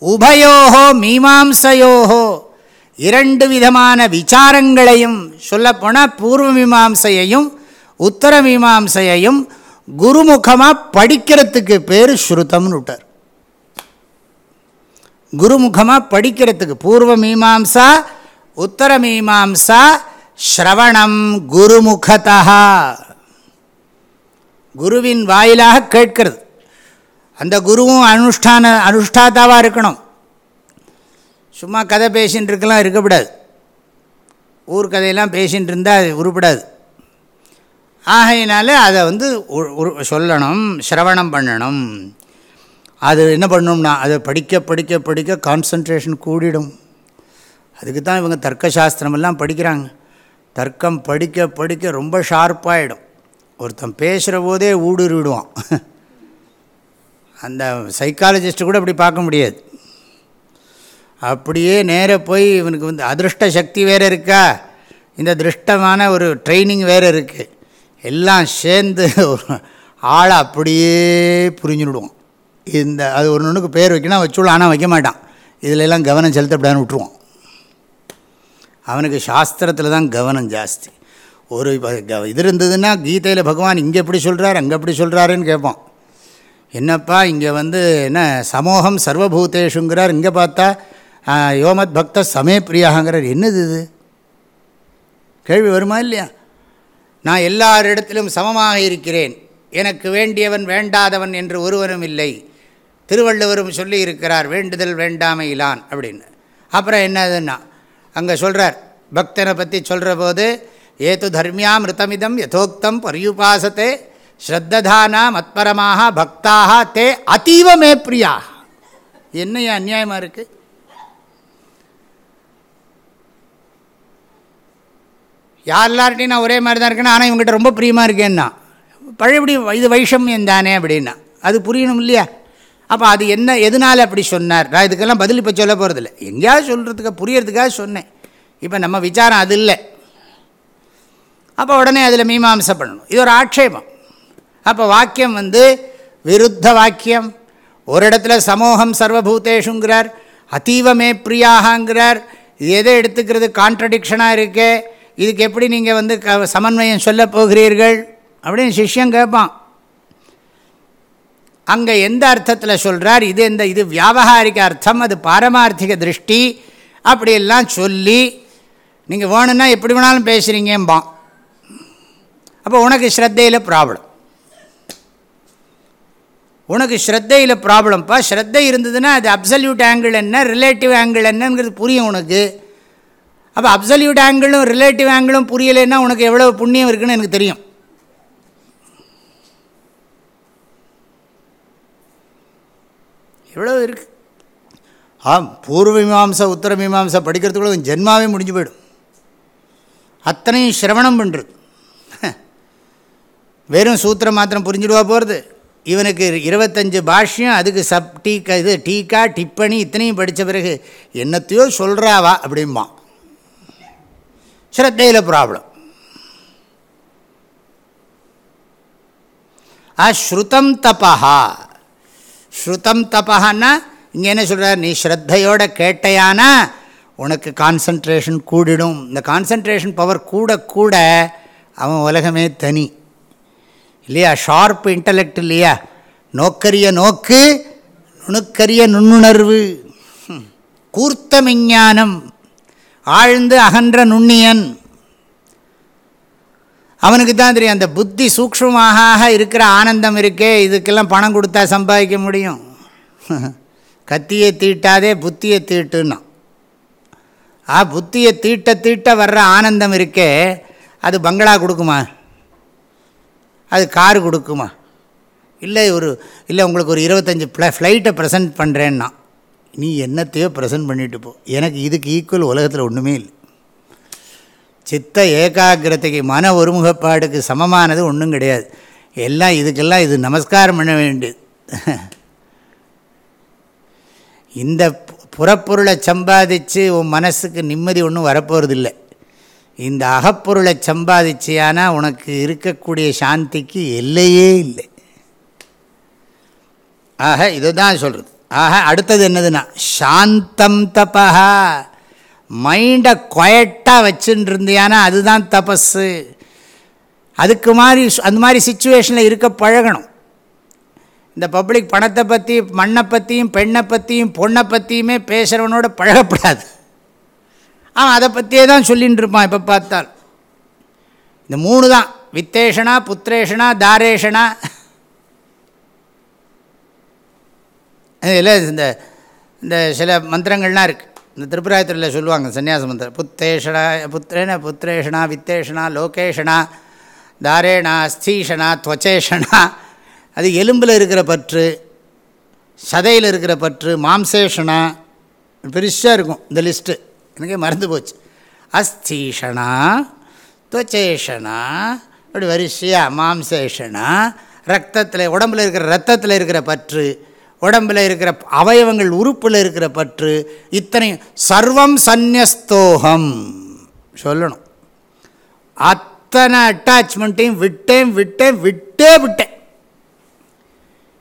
உபயோகோ மீமாம்சையோகோ. இரண்டு விதமான விசாரங்களையும் சொல்லப்போனால் பூர்வ மீமாம்சையையும் உத்தர மீமாம்சையையும் குருமுகமாக படிக்கிறதுக்கு பேர் ஸ்ருதம்னு விட்டார். குருமுகமாக படிக்கிறதுக்கு பூர்வ மீமாம்சா உத்தர மீமாம்சா ஸ்ரவணம் குருமுகதா. குருவின் வாயிலாக கேட்கிறது. அந்த குருவும் அனுஷ்டான அனுஷ்டாதாவாக இருக்கணும். சும்மா கதை பேசின்னு இருக்கலாம் இருக்கக்கூடாது. ஊர் கதையெல்லாம் பேசின்னு இருந்தால் அது உருப்படாது. ஆகையினால அதை வந்து சொல்லணும் சிரவணம் பண்ணணும். அது என்ன பண்ணணும்னா அதை படிக்க படிக்க படிக்க கான்சன்ட்ரேஷன் கூடிடும். அதுக்கு தான் இவங்க தர்க்கசாஸ்திரமெல்லாம் படிக்கிறாங்க. தர்க்கம் படிக்க படிக்க ரொம்ப ஷார்ப்பாகிடும் ஒருத்தன் பேசுகிற போதே ஊடுருவிடுவான். அந்த சைக்காலஜிஸ்ட்டு கூட அப்படி பார்க்க முடியாது. அப்படியே நேராக போய் இவனுக்கு வந்து அதிருஷ்ட சக்தி வேறு இருக்கா? இந்த திருஷ்டமான ஒரு ட்ரைனிங் வேறு இருக்குது எல்லாம் சேர்ந்து ஆளை அப்படியே புரிஞ்சுடுவோம் இந்த அது ஒரு ஒன்றுக்கு பேர் வைக்கணும் வச்சுள்ள ஆனால் வைக்க மாட்டான். இதில் எல்லாம் கவனம் செலுத்தப்படான்னு விட்டுருவோம் அவனுக்கு சாஸ்திரத்தில் தான் கவனம் ஜாஸ்தி. ஒரு இது இருந்ததுன்னா கீதையில் பகவான் இங்கே எப்படி சொல்கிறார் அங்கே எப்படி சொல்கிறாருன்னு கேட்போம் என்னப்பா இங்கே வந்து என்ன சமூகம் சர்வபூதேஷுங்கிறார் இங்கே பார்த்தா யோமத் பக்த சமே பிரியாகங்கிறார். என்னது இது? கேள்வி வருமா இல்லையா? நான் எல்லாரிடத்திலும் சமமாக இருக்கிறேன். எனக்கு வேண்டியவன் வேண்டாதவன் என்று ஒருவரும் இல்லை. திருவள்ளுவரும் சொல்லி இருக்கிறார் வேண்டுதல் வேண்டாமையிலான் அப்படின்னு. அப்புறம் என்னதுன்னா அங்கே சொல்கிறார் பக்தனை பற்றி சொல்கிற போது ஏது தர்மியாம் ரிதமிதம் யதோக்தம் பரியுபாசத்தே ஸ்ரத்ததானா மத்பரமாக பக்தாக தே அதீவ மே பிரியா என்ன அந்நியாயமாக இருக்குது யார் எல்லார்ட்டையும் நான் ஒரே மாதிரி தான் இருக்கேன்னா ஆனால் இவங்ககிட்ட ரொம்ப பிரியமாக இருக்கேன்னா. பழையபடி இது வைஷமியம் தானே அப்படின்னா. அது புரியணும் இல்லையா? அப்போ அது என்ன எதனால் அப்படி சொன்னார்? நான் இதுக்கெல்லாம் பதில் இப்போ சொல்ல போகிறதில்ல எங்கேயாவது சொல்கிறதுக்கு புரியறதுக்காக சொன்னேன். இப்போ நம்ம விசாரம் அது இல்லை. அப்போ உடனே அதில் மீமாம்சை பண்ணணும். இது ஒரு ஆட்சேபம். அப்போ வாக்கியம் வந்து விருத்த வாக்கியம். ஒரு இடத்துல சமூகம் சர்வபூதேஷுங்கிறார் அதீவமே பிரியாகங்கிறார் இது எதை எடுத்துக்கிறது? கான்ட்ரடிக்ஷனாக இருக்கே. இதுக்கு எப்படி நீங்கள் வந்து க சமன்வயம் சொல்ல போகிறீர்கள்? அப்படின்னு சிஷ்யம் கேட்பான் அங்கே எந்த அர்த்தத்தில் சொல்கிறார் இது எந்த இது வியாபகாரிக அர்த்தம் அது பாரமார்த்திக திருஷ்டி. அப்படியெல்லாம் சொல்லி நீங்கள் வேணும்னா எப்படி வேணாலும் பேசுகிறீங்கம்பான் அப்போ உனக்கு ஸ்ரத்தையில் ப்ராப்ளம். உனக்கு ஸ்ரத்தையில் ப்ராப்ளம்ப்பா. ஸ்ரத்தை இருந்ததுன்னா அது அப்சல்யூட் ஆங்கிள் என்ன ரிலேட்டிவ் ஆங்கிள் என்னங்கிறது புரியும் உனக்கு. அப்போ அப்சல்யூட் ஆங்கிளும் ரிலேட்டிவ் ஆங்கிளும் புரியலைன்னா உனக்கு எவ்வளோ புண்ணியம் இருக்குன்னு எனக்கு தெரியும். எவ்வளோ இருக்குது ஆம் பூர்வ மீமாம்சா உத்தர மீமாம்சா படிக்கிறதுக்குள்ள ஜென்மாவே முடிஞ்சு போயிடும். அத்தனையும் சிரவணம் பண்ணுறது வெறும் சூத்திரம் மாத்திரம் புரிஞ்சுடுவா போகிறது இவனுக்கு இருபத்தஞ்சு பாஷ்யம் அதுக்கு சப் டீக்கா இது டீக்கா டிப்பணி இத்தனையும் படித்த பிறகு என்னத்தையோ சொல்கிறாவா அப்படிம்பா ஸ்ரத்தையில் ப்ராப்ளம் ஆ ஸ்ருதம் தபா ஸ்ருதம் தபஹான்னா இங்கே என்ன சொல்கிறார் நீ ஸ்ரத்தையோட கேட்டையானா உனக்கு கான்சன்ட்ரேஷன் கூடிடும். இந்த கான்சன்ட்ரேஷன் பவர் கூட கூட அவன் உலகமே தனி. இல்லையா? ஷார்ப் இன்டலெக்ட் இல்லையா? நோக்கரிய நோக்கு நுணுக்கரிய நுண்ணுணர்வு. கூர்த்த விஞ்ஞானம். ஆழ்ந்து அகன்ற நுண்ணியன். அவனுக்கு தான் தெரியும் அந்த புத்தி சூக்ஷமாக இருக்கிற ஆனந்தம் இருக்கே இதுக்கெல்லாம் பணம் கொடுத்தா சம்பாதிக்க முடியும். கத்தியை தீட்டாதே புத்தியை தீட்டுன்னா. ஆ புத்தியை தீட்ட தீட்ட வர்ற ஆனந்தம் இருக்கே அது பங்களா கொடுக்குமா? அது கார் கொடுக்குமா? இல்லை ஒரு இல்லை உங்களுக்கு ஒரு இருபத்தஞ்சி ஃப்ளை ஃப்ளைட்டை ப்ரெசென்ட் பண்ணுறேன்னா நீ என்னத்தையோ ப்ரெசென்ட் பண்ணிட்டு போ. எனக்கு இதுக்கு ஈக்குவல் உலகத்தில் ஒன்றுமே இல்லை. சித்த ஏகாகிரதைக்கு மன ஒருமுகப்பாடுக்கு சமமானது ஒன்றும் கிடையாது. எல்லாம் இதுக்கெல்லாம் இது நமஸ்காரம் பண்ண வேண்டியது. இந்த புறப்பொருளை சம்பாதிச்சு உன் மனசுக்கு நிம்மதி ஒன்றும் வரப்போகிறதில்லை இந்த அகப்பொருளை சம்பாதிச்சியானா உனக்கு இருக்கக்கூடிய சாந்திக்கு எல்லையே இல்லை. ஆக இதுதான் சொல்கிறது ஆக அடுத்தது என்னதுன்னா சாந்தம் தபா மைண்டை கொயட்டாக வச்சுட்டு இருந்தியானா அதுதான் தபஸு அதுக்கு மாதிரி அந்த மாதிரி சுச்சுவேஷனில் இருக்க பழகணும். இந்த பப்ளிக் பணத்தை பற்றி மண்ணை பற்றியும் பெண்ணை பற்றியும் பொண்ணை பற்றியுமே பேசுகிறவனோட பழகப்படாது. அவன் அதை பற்றியே தான் சொல்லின்னு இருப்பான் இப்போ பார்த்தால் இந்த மூணு தான். வித்தேஷனா புத்திரேஷனா தாரேஷனா. இதில் இந்த இந்த சில மந்திரங்கள்லாம் இருக்குது இந்த திருப்புராயத்தில் சொல்லுவாங்க சன்னியாச மந்திரம். புத்தேஷனா புத்திரேன புத்திரேஷனா வித்தேஷனா லோகேஷனா தாரேணா அஸ்தீஷனா துவச்சேஷனா. அது எலும்பில் இருக்கிற பற்று சதையில் இருக்கிற பற்று மாம்சேஷனா. பெருசாக இருக்கும் இந்த லிஸ்ட்டு. எனக்கே மறந்து போச்சு. அஸ்தீஷனா துவச்சேஷனா அப்படி வரிசையாக மாம்சேஷனா ரத்தத்தில் உடம்பில் இருக்கிற ரத்தத்தில் இருக்கிற பற்று உடம்பில் இருக்கிற அவயவங்கள் உறுப்பில் இருக்கிற பற்று இத்தனை சர்வம் சந்நியஸ்தோகம். சொல்லணும். அத்தனை அட்டாச்மெண்ட்டையும் விட்டேன் விட்டேன் விட்டே விட்டேன்.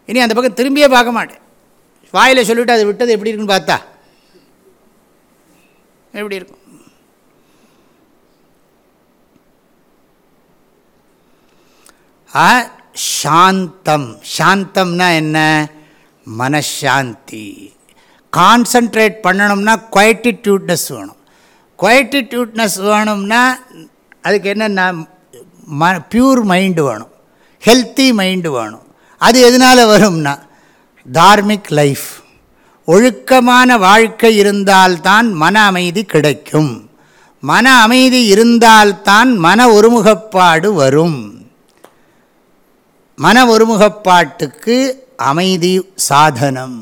இனி அந்த பக்கம் திரும்பியே பார்க்க மாட்டேன். வாயில் சொல்லிவிட்டு அது விட்டது எப்படி இருக்குன்னு பார்த்தா எப்படி இருக்கும்? ஆ சாந்தம். சாந்தம்னா என்ன? மனசாந்தி. கான்சன்ட்ரேட் பண்ணணும்னா குவைட்டிடியூட்னஸ் வேணும். குவைட்டிடியூட்னஸ் வேணும்னா அதுக்கு என்னென்னா ம பியூர் மைண்டு வேணும். ஹெல்த்தி மைண்டு வேணும். அது எதனால் வரும்னா தார்மிக் லைஃப். ஒழுக்கமான வாழ்க்கை இருந்தால்தான் மன அமைதி கிடைக்கும். மன அமைதி இருந்தால்தான் மன ஒருமுகப்பாடு வரும். மன ஒருமுகப்பாட்டுக்கு அமைதி சாதனம்.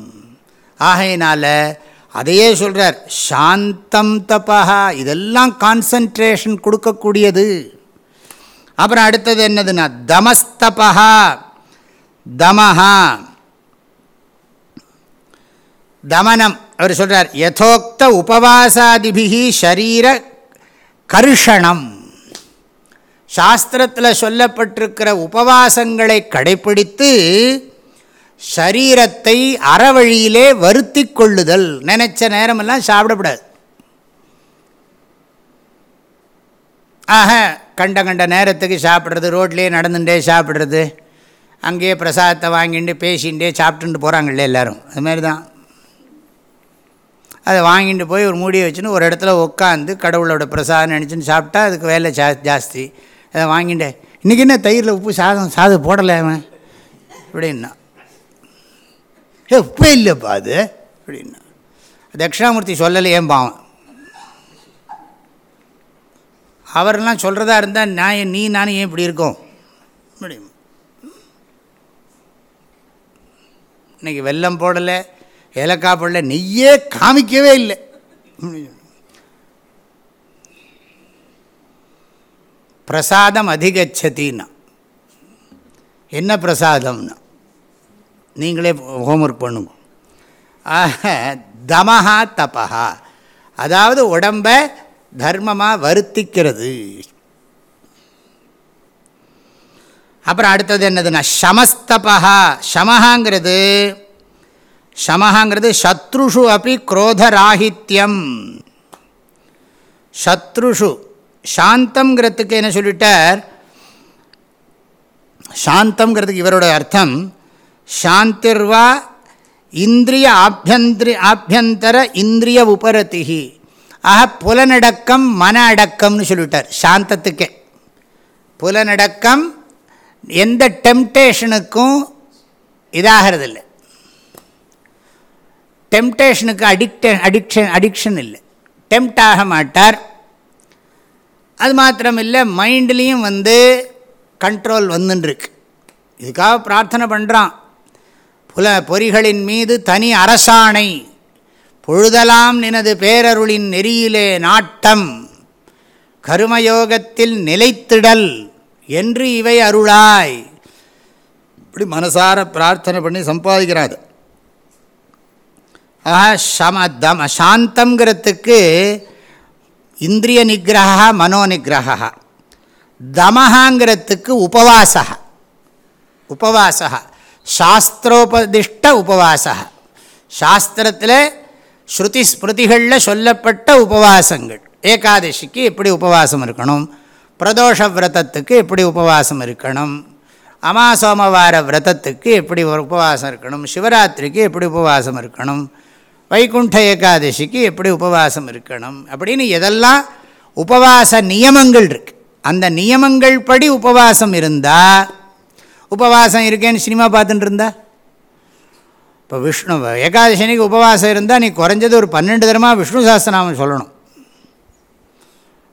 ஆகையினால் அதையே சொல்கிறார் சாந்தம் தபா இதெல்லாம் கான்சன்ட்ரேஷன் கொடுக்கக்கூடியது. அப்புறம் அடுத்தது என்னதுன்னா தமஸ்தபா தமஹா. தமனம். அவர் சொல்கிறார் யதோக்த உபவாசாதிபிகி ஷரீர கர்ஷணம். சாஸ்திரத்தில் சொல்லப்பட்டிருக்கிற உபவாசங்களை கடைப்பிடித்து சரீரத்தை அறவழியிலே வருத்தி கொள்ளுதல். நினைச்ச நேரமெல்லாம் சாப்பிடக்கூடாது. ஆக கண்ட கண்ட நேரத்துக்கு சாப்பிட்றது ரோட்லேயே நடந்துட்டே சாப்பிட்றது அங்கேயே பிரசாதத்தை வாங்கிட்டு பேசிகிட்டே சாப்பிட்டுட்டு போகிறாங்கல்ல எல்லோரும். அதுமாரி தான். அதை வாங்கிட்டு போய் ஒரு மூடியை வச்சுன்னு ஒரு இடத்துல உட்காந்து கடவுளோட பிரசாதம் நினச்சின்னு சாப்பிட்டா அதுக்கு வேலை ஜா ஜாஸ்தி. அதை வாங்கிட்டு இன்றைக்கி என்ன தயிரில் உப்பு சாதம் சாதம் போடலை அவன்? அப்படின்னா ஏ உப்பே இல்லைப்பா அது. அப்படின்னா தட்சிணாமூர்த்தி சொல்லலையேன் பாவன் அவரெல்லாம் சொல்கிறதா இருந்தால் நான் நீ நானும் ஏன் இப்படி இருக்கோம்? முடியும் இன்றைக்கி வெல்லம் போடலை ஏலக்காய் பழ நெய்யே காமிக்கவே இல்லை. பிரசாதம் அதிகச்சத்தின்னா என்ன பிரசாதம்னா? நீங்களே ஹோம்ஒர்க் பண்ணுங்க. ஆக தமஹா தபஹா. அதாவது உடம்ப தர்மமாக வருத்திக்கிறது. அப்புறம் அடுத்தது என்னதுன்னா சமஸ்தபா சமஹாங்கிறது சமஹாங்கிறது சத்ருஷு அப்படி குரோதராகித்யம். சத்ருஷு சாந்தங்கிறதுக்கு என்ன சொல்லிட்டார்? சாந்தங்கிறதுக்கு இவரோட அர்த்தம் சாந்திர்வா இந்திரிய ஆபியந்திரி ஆபியந்தர இந்திரிய உபரத்திகி ஆக புலனடக்கம் மன அடக்கம்னு சொல்லிட்டார் சாந்தத்துக்கே. புலனடக்கம் எந்த டெம்டேஷனுக்கும் இதாகிறதில்லை. டெம்டேஷனுக்கு அடிக்ட அடிக்ஷன் அடிக்ஷன் இல்லை. டெம்ட் ஆக மாட்டார். அது மாத்திரம் இல்லை மைண்ட்லேயும் வந்து கண்ட்ரோல் வந்துன்ருக்கு இதுக்காக பிரார்த்தனை பண்ணுறான் புல பொறிகளின் மீது தனி அரசாணை பொழுதலாம் நினது பேரருளின் நெறியிலே நாட்டம் கருமயோகத்தில் நிலைத்திடல் என்று இவை அருளாய். இப்படி மனசார பிரார்த்தனை பண்ணி சம்பாதிக்கிறாது ஆஹா சம தம சாந்தங்கிறதுக்கு இந்திரிய நிகிரகா மனோ நிகிரகா தமஹாங்கிறதுக்கு உபவாசா உபவாசா சாஸ்திரோபதிஷ்ட உபவாசா சாஸ்திரத்தில் ஸ்ருதி ஸ்மிருதிகளில் சொல்லப்பட்ட உபவாசங்கள். ஏகாதசிக்கு எப்படி உபவாசம் இருக்கணும்? பிரதோஷ விரதத்துக்கு எப்படி உபவாசம் இருக்கணும்? அமாசோமவார விரதத்துக்கு எப்படி உபவாசம் இருக்கணும்? சிவராத்திரிக்கு எப்படி உபவாசம் இருக்கணும்? வைகுண்ட ஏகாதசிக்கு எப்படி உபவாசம் இருக்கணும் அப்படின்னு எதெல்லாம் உபவாச நியமங்கள் இருக்குது அந்த நியமங்கள் படி உபவாசம் இருந்தால் உபவாசம் இருக்கேன்னு சினிமா பார்த்துட்டு இருந்தா? இப்போ விஷ்ணு ஏகாதசனிக்கு உபவாசம் இருந்தால் நீ குறைஞ்சது ஒரு பன்னெண்டு தரமாக விஷ்ணு சாஸ்திரநாமம் சொல்லணும்.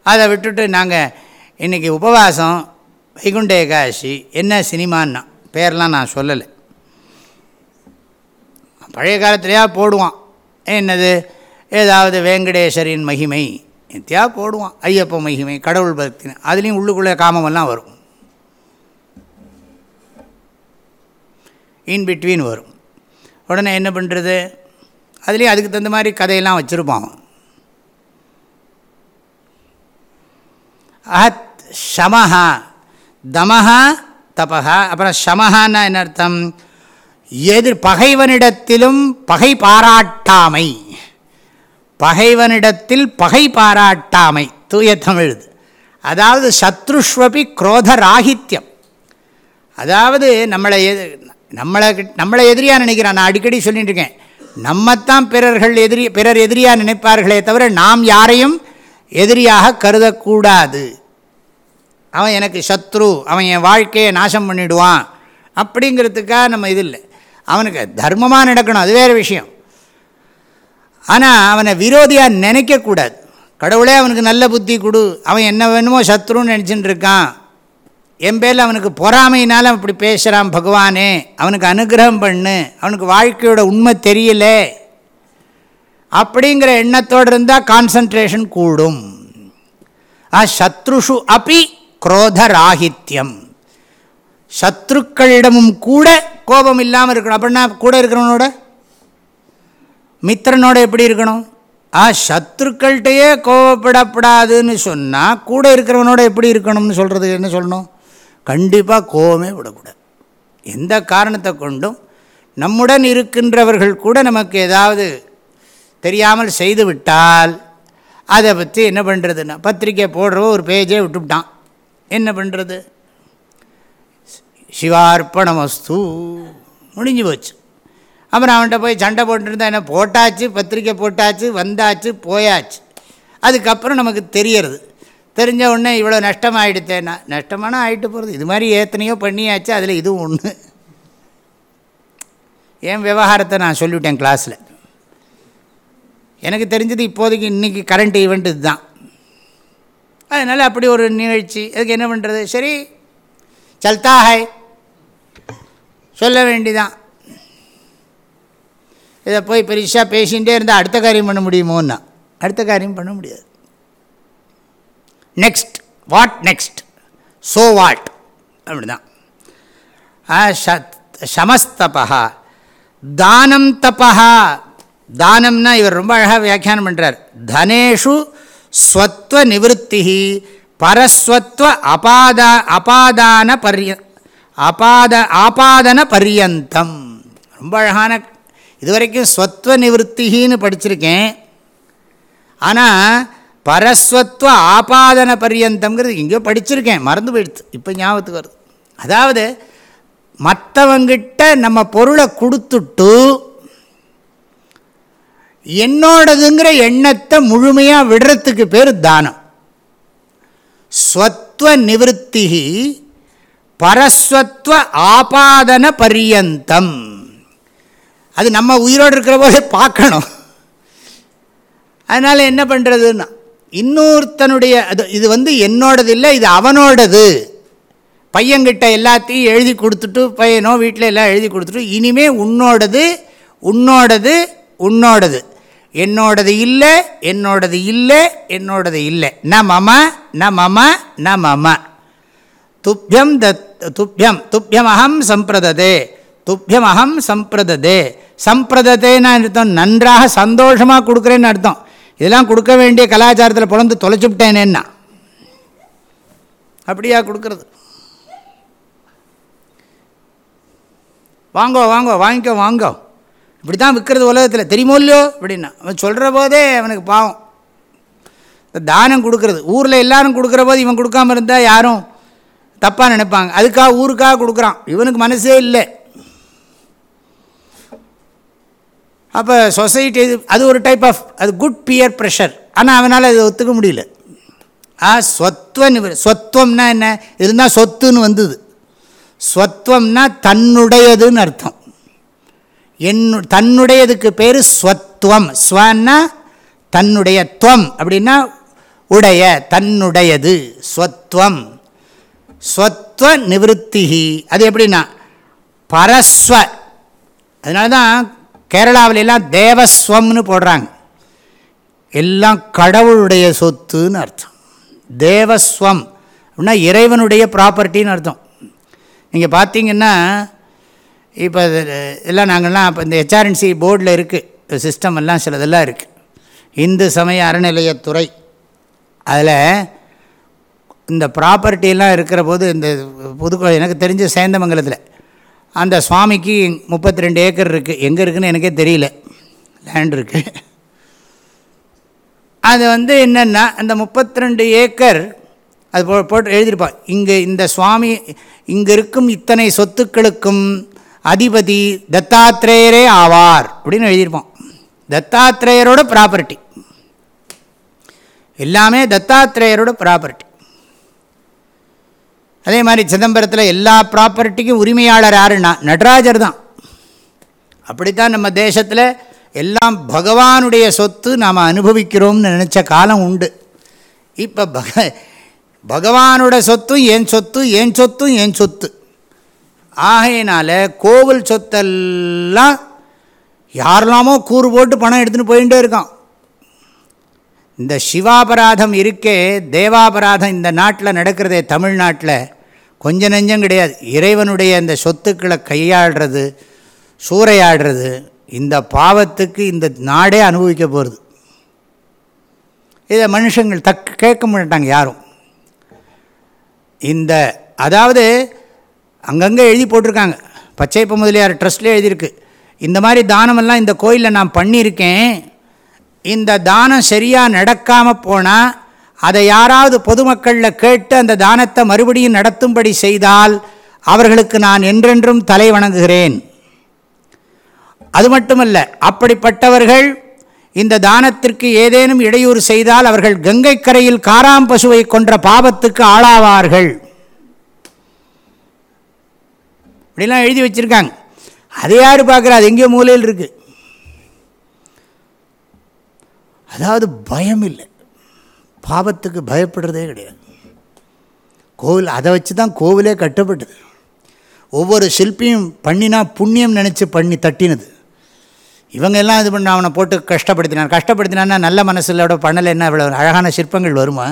அதை விட்டுட்டு நாங்கள் இன்றைக்கி உபவாசம் வைகுண்ட ஏகாதசி என்ன சினிமான்னா? பேர்லாம் நான் சொல்லலை. பழைய காலத்துலையா போடுவான். என்னது? ஏதாவது வேங்கடேஸ்வரின் மகிமை. எத்தியா போடுவான். ஐயப்ப மகிமை கடவுள் பக்தி. அதுலேயும் உள்ளுக்குள்ளே காமமெல்லாம் வரும். இன் பிட்வீன் வரும். உடனே என்ன பண்ணுறது அதுலேயும் அதுக்கு தகுந்த மாதிரி கதையெல்லாம் வச்சுருப்பான். அஹத் ஷமஹா தமஹா தபஹா. அப்புறம் ஷமஹான்னா என்ன அர்த்தம்? எதிர் பகைவனிடத்திலும் பகை பாராட்டாமை. பகைவனிடத்தில் பகை பாராட்டாமை. தூய தமிழ் அதாவது சத்ருஷ்வபி குரோத ராகித்யம் அதாவது நம்மளை எது நம்மளை நம்மளை எதிரியாக நினைக்கிறான். நான் அடிக்கடி சொல்லிட்டு இருக்கேன். நம்மத்தான் பிறர்கள் எதிரி பிறர் எதிரியாக நினைப்பார்களே தவிர நாம் யாரையும் எதிரியாக கருதக்கூடாது. அவன் எனக்கு சத்ரு அவன் என் வாழ்க்கையை நாசம் பண்ணிவிடுவான் அப்படிங்கிறதுக்காக நம்ம இது இல்லை. அவனுக்கு தர்மமாக நடக்கணும் அது வேறு விஷயம். ஆனால் அவனை விரோதியாக நினைக்கக்கூடாது கடவுளே அவனுக்கு நல்ல புத்தி கொடு. அவன் என்ன வேணுமோ சத்ருன்னு நினச்சின்னு இருக்கான். என் பேரில் அவனுக்கு பொறாமையினால் அப்படி பேசுகிறான் பகவானே. அவனுக்கு அனுகிரகம் பண்ணு. அவனுக்கு வாழ்க்கையோட உண்மை தெரியல. அப்படிங்கிற எண்ணத்தோடு இருந்தால் கான்சன்ட்ரேஷன் கூடும். ஆ சத்ருஷு அப்பி குரோதராகித்யம் சத்ருக்களிடமும் கூட கோபம் இல்லாமல் இருக்கணும் அப்படின்னா கூட இருக்கிறவனோட? மித்திரனோட எப்படி இருக்கணும்? ஆ சத்ருக்கள்கிட்டையே கோவப்படப்படாதுன்னு சொன்னால் கூட இருக்கிறவனோட எப்படி இருக்கணும்னு சொல்கிறது என்ன சொல்லணும்? கண்டிப்பாக கோபமே விடக்கூடாது. எந்த காரணத்தை கொண்டும் நம்முடன் இருக்கின்றவர்கள் கூட நமக்கு ஏதாவது தெரியாமல் செய்து விட்டால் அதை பற்றி என்ன பண்ணுறதுன்னா பத்திரிக்கை போடுறவோ ஒரு பேஜே விட்டுவிட்டான். என்ன பண்ணுறது சிவார்ப்பணமஸ்து. முடிஞ்சு போச்சு. அப்புறம் அவன்கிட்ட போய் சண்டை போட்டுருந்தா என்ன போட்டாச்சு பத்திரிக்கை போட்டாச்சு வந்தாச்சு போயாச்சு. அதுக்கப்புறம் நமக்கு தெரியறது. தெரிஞ்ச உடனே இவ்வளோ நஷ்டம் நஷ்டமான ஆகிட்டு போகிறது இது மாதிரி ஏத்தனையோ பண்ணியாச்சு அதில் இதுவும் ஒன்று என் விவகாரத்தை நான் சொல்லிவிட்டேன் கிளாஸில். எனக்கு தெரிஞ்சது இப்போதைக்கு இன்றைக்கி கரண்ட் ஈவெண்ட் இதுதான். அதனால் அப்படி ஒரு நிகழ்ச்சி. அதுக்கு என்ன பண்ணுறது சரி சல்தா ஹாய் சொல்ல வேண்டிதான். இதை போய் பெருசாக பேசிகிட்டே இருந்தால் அடுத்த காரியம் பண்ண முடியுமோன்னா? அடுத்த காரியம் பண்ண முடியாது. Next what next so what அப்படி தான் சமஸ்தபா தானம் தபா தானம்னா இவர் ரொம்ப அழகாக வியாக்கியானம் பண்ணுறார் தனேஷு ஸ்வத்வ நிவத்தி பரஸ்வத்வ அபாதா அபாதான பரிய அபாத ஆபாதன பரியந்தம் ரொம்ப அழகான இதுவரைக்கும் ஸ்வத்வ நிவத்தின்னு படிச்சிருக்கேன். ஆனால் பரஸ்வத்வ ஆபாதன பரியந்தம்ங்கிறது எங்கேயோ படிச்சிருக்கேன் மறந்து போயிடுச்சு இப்போ ஞாபகத்துக்கு வருது. அதாவது மற்றவங்கிட்ட நம்ம பொருளை கொடுத்துட்டு என்னோடதுங்கிற எண்ணத்தை முழுமையாக விடுறதுக்கு பேர் தானம். ஸ்வத்வ நிவத்தி பரஸ்வத்வ ஆபாதன பரியந்தம். அது நம்ம உயிரோடு இருக்கிற போதே பார்க்கணும். அதனால் என்ன பண்ணுறதுன்னா இன்னொருத்தனுடைய அது இது வந்து என்னோடது இல்லை இது அவனோடது. பையன்கிட்ட எல்லாத்தையும் எழுதி கொடுத்துட்டு பையனோ வீட்டில் எல்லாம் எழுதி கொடுத்துட்டு இனிமே உன்னோடது உன்னோடது உன்னோடது. என்னோடது இல்லை என்னோடது இல்லை என்னோடது இல்லை. ந மம ந மம ந மம. துப்பியம் தத் துப்பியம் துப்பியம் அகம் சம்பிரததே துப்பியம் அகம் சம்பிரததே சம்பிரதத்தேன்னு அர்த்தம்? நன்றாக சந்தோஷமாக கொடுக்குறேன்னு அர்த்தம். இதெல்லாம் கொடுக்க வேண்டிய கலாச்சாரத்தில் பிறந்து தொலைச்சுவிட்டேனேன்னா. அப்படியா கொடுக்கறது? வாங்கோ வாங்கோ வாங்கிக்கோ வாங்கோ. இப்படி தான் விற்கிறது உலகத்தில். தெரியுமோ இல்லையோ? அப்படின்னா. அவன் சொல்கிற போதே அவனுக்கு பாவம். இந்த தானம் கொடுக்கறது. ஊரில் எல்லாரும் கொடுக்குற போது இவன் கொடுக்காம இருந்தால் யாரும் தப்பாக நினைப்பாங்க. அதுக்காக ஊருக்காக கொடுக்குறான். இவனுக்கு மனசே இல்லை. அப்போ சொசைட்டி இது அது ஒரு டைப் ஆஃப் அது குட் பியர் ப்ரெஷர் ஆனால் அவனால் அதை ஒத்துக்க முடியல. ஆ சொத்வ நிவர் சொத்வம்னா என்ன? இருந்தால் சொத்துன்னு வந்தது. ஸ்வத்வம்னா தன்னுடையதுன்னு அர்த்தம். என்னு தன்னுடையதுக்கு பேர் ஸ்வத்வம் ஸ்வன்னா தன்னுடைய துவம் அப்படின்னா உடைய தன்னுடையது ஸ்வத்வம் ஸ்வத்வ நிவத்திஹி அது எப்படின்னா பரஸ்வ. அதனால தான் கேரளாவிலெல்லாம் தேவஸ்வம்னு போடுறாங்க. எல்லாம் கடவுளுடைய சொத்துன்னு அர்த்தம். தேவஸ்வம் அப்படின்னா இறைவனுடைய ப்ராப்பர்ட்டின்னு அர்த்தம். நீங்கள் பார்த்தீங்கன்னா இப்போ எல்லாம் நாங்கள்லாம் இப்போ இந்த ஹெச்ஆர்என்சி போர்டில் இருக்குது சிஸ்டம் எல்லாம் சிலதெல்லாம் இருக்குது இந்து சமய அறநிலையத்துறை அதில் இந்த ப்ராப்பர்ட்டியெல்லாம் இருக்கிற போது இந்த புதுக்கோ எனக்கு தெரிஞ்ச சேந்தமங்கலத்தில் அந்த சுவாமிக்கு முப்பத்தி ரெண்டு ஏக்கர் இருக்குது எங்கே இருக்குதுன்னு எனக்கே தெரியல. லேண்ட் இருக்குது அது வந்து என்னென்னா அந்த முப்பத்தி ரெண்டு ஏக்கர் அது போ போட்டு எழுதியிருப்பான் இங்கே இந்த சுவாமி இங்கே இருக்கும் இத்தனை சொத்துக்களுக்கும் அதிபதி தத்தாத்திரேயரே ஆவார் அப்படின்னு எழுதியிருப்போம். தத்தாத்திரேயரோட ப்ராப்பர்ட்டி எல்லாமே தத்தாத்திரேயரோட ப்ராப்பர்ட்டி அதே மாதிரி சிதம்பரத்தில் எல்லா ப்ராப்பர்ட்டிக்கும் உரிமையாளர் யாருன்னா நடராஜர் தான். அப்படித்தான் நம்ம தேசத்தில் எல்லாம் பகவானுடைய சொத்து நாம் அனுபவிக்கிறோம்னு நினச்ச காலம் உண்டு. இப்போ பக பகவானோட சொத்தும் என் சொத்து என் சொத்தும் என் சொத்து. ஆகையினால கோவில் சொத்தெல்லாம் யாரெல்லாமோ கூறு போட்டு பணம் எடுத்துன்னு போயிட்டே இருக்கான். இந்த சிவாபராதம் இருக்கே தேவாபராதம் இந்த நாட்டில் நடக்கிறதே தமிழ்நாட்டில் கொஞ்ச நெஞ்சம் கிடையாது. இறைவனுடைய இந்த சொத்துக்களை கையாடுறது சூறையாடுறது இந்த பாவத்துக்கு இந்த நாடே அனுபவிக்க போகிறது இதை மனுஷங்கள் தக் கேட்க மாட்டாங்க யாரும். இந்த அதாவது அங்கங்கே எழுதி போட்டிருக்காங்க. பச்சைப்ப முதலியார் ட்ரஸ்ட்லேயே எழுதியிருக்கு. இந்த மாதிரி தானமெல்லாம் இந்த கோயிலில் நான் பண்ணியிருக்கேன். இந்த தானம் சரியாக நடக்காமல் போனால் அதை யாராவது பொதுமக்களில் கேட்டு அந்த தானத்தை மறுபடியும் நடத்தும்படி செய்தால் அவர்களுக்கு நான் என்றென்றும் தலை வணங்குகிறேன். அது மட்டுமல்ல அப்படிப்பட்டவர்கள் இந்த தானத்திற்கு ஏதேனும் இடையூறு செய்தால் அவர்கள் கங்கை கரையில் காராம் பசுவை கொன்ற பாவத்துக்கு ஆளாவார்கள். இப்படிலாம் எழுதி வச்சுருக்காங்க. அதை யார் பார்க்குறா? அது எங்கேயோ மூலையில் இருக்குது அதாவது பயம் இல்லை பாவத்துக்கு பயப்படுறதே கிடையாது. கோவில் அதை வச்சு தான் கோவிலே கட்டப்பட்டது. ஒவ்வொரு சிற்பியும் பண்ணினா புண்ணியம் நினச்சி பண்ணி தட்டினது. இவங்க எல்லாம் இது பண்ண அவனை போட்டு கஷ்டப்படுத்தினான். கஷ்டப்படுத்தினான்னா நல்ல மனசிலோட பண்ணலைன்னா இவ்வளோ அழகான சிற்பங்கள் வருமா?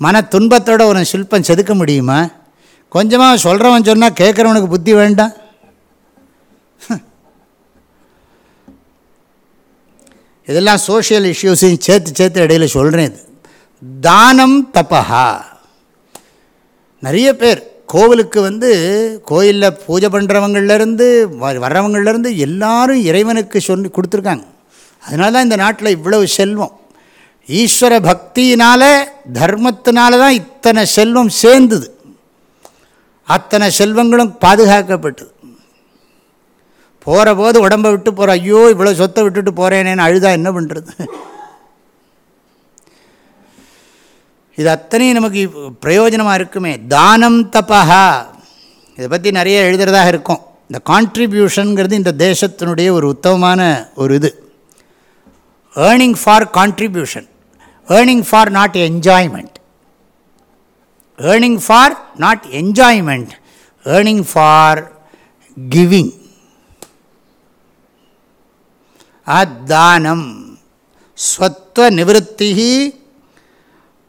மன துன்பத்தோடு ஒரு சிற்பம் செதுக்க முடியுமா? கொஞ்சமாக சொல்கிறவன் சொன்னால் கேட்குறவனுக்கு புத்தி வேண்டாம் இதெல்லாம் சோஷியல் இஷ்யூஸையும் சேர்த்து சேர்த்து இடையில சொல்கிறேன் இது தானம் தபஹா. நிறைய பேர் கோவிலுக்கு வந்து கோயிலில் பூஜை பண்ணுறவங்கள்லேருந்து வர்றவங்கள்லேருந்து எல்லாரும் இறைவனுக்கு சொல்லி கொடுத்துருக்காங்க. அதனால தான் இந்த நாட்டில் இவ்வளவு செல்வம். ஈஸ்வர பக்தியினால் தர்மத்தினால தான் இத்தனை செல்வம் சேர்ந்துது. அத்தனை செல்வங்களும் பாதுகாக்கப்பட்டது. போகிற போது உடம்பை விட்டு போகிற ஐயோ இவ்வளோ சொத்தை விட்டுட்டு போகிறேனேன்னு அழுதா என்ன பண்ணுறது இது அத்தனையும் நமக்கு பிரயோஜனமாக இருக்குமே. தானம் தபஹா. இதை பற்றி நிறைய எழுதுறதாக இருக்கும். இந்த கான்ட்ரிபியூஷனுங்கிறது இந்த தேசத்தினுடைய ஒரு உத்தமமான ஒரு இது. Earning for contribution earning for not enjoyment earning for not enjoyment earning for giving அத்தானம் ஸ்வத்வ நிவத்தி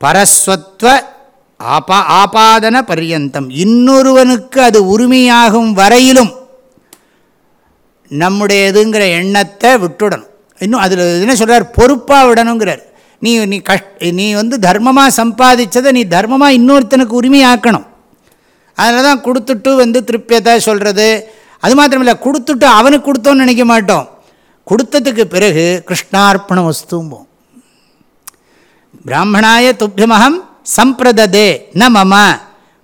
பரஸ்வத்வ ஆபா ஆபாதன பரியந்தம். இன்னொருவனுக்கு அது உரிமையாகும் வரையிலும் நம்முடையதுங்கிற எண்ணத்தை விட்டுடணும். இன்னும் அதில் என்ன சொல்கிறார் பொறுப்பாக விடணுங்கிறார். நீ நீ கஷ் நீ வந்து தர்மமாக சம்பாதிச்சதை நீ தர்மமாக இன்னொருத்தனுக்கு உரிமையாக்கணும். அதனால தான் கொடுத்துட்டு வந்து திருப்தியத்தை சொல்கிறது அது மாத்திரமில்லை கொடுத்துட்டு அவனுக்கு கொடுத்தோன்னு நினைக்க மாட்டோம். கொடுத்ததுக்கு பிறகு கிருஷ்ணார்ப்பண வஸ்தும்போம் பிராமணாய துப்பியமகம் சம்பிரததே ந மம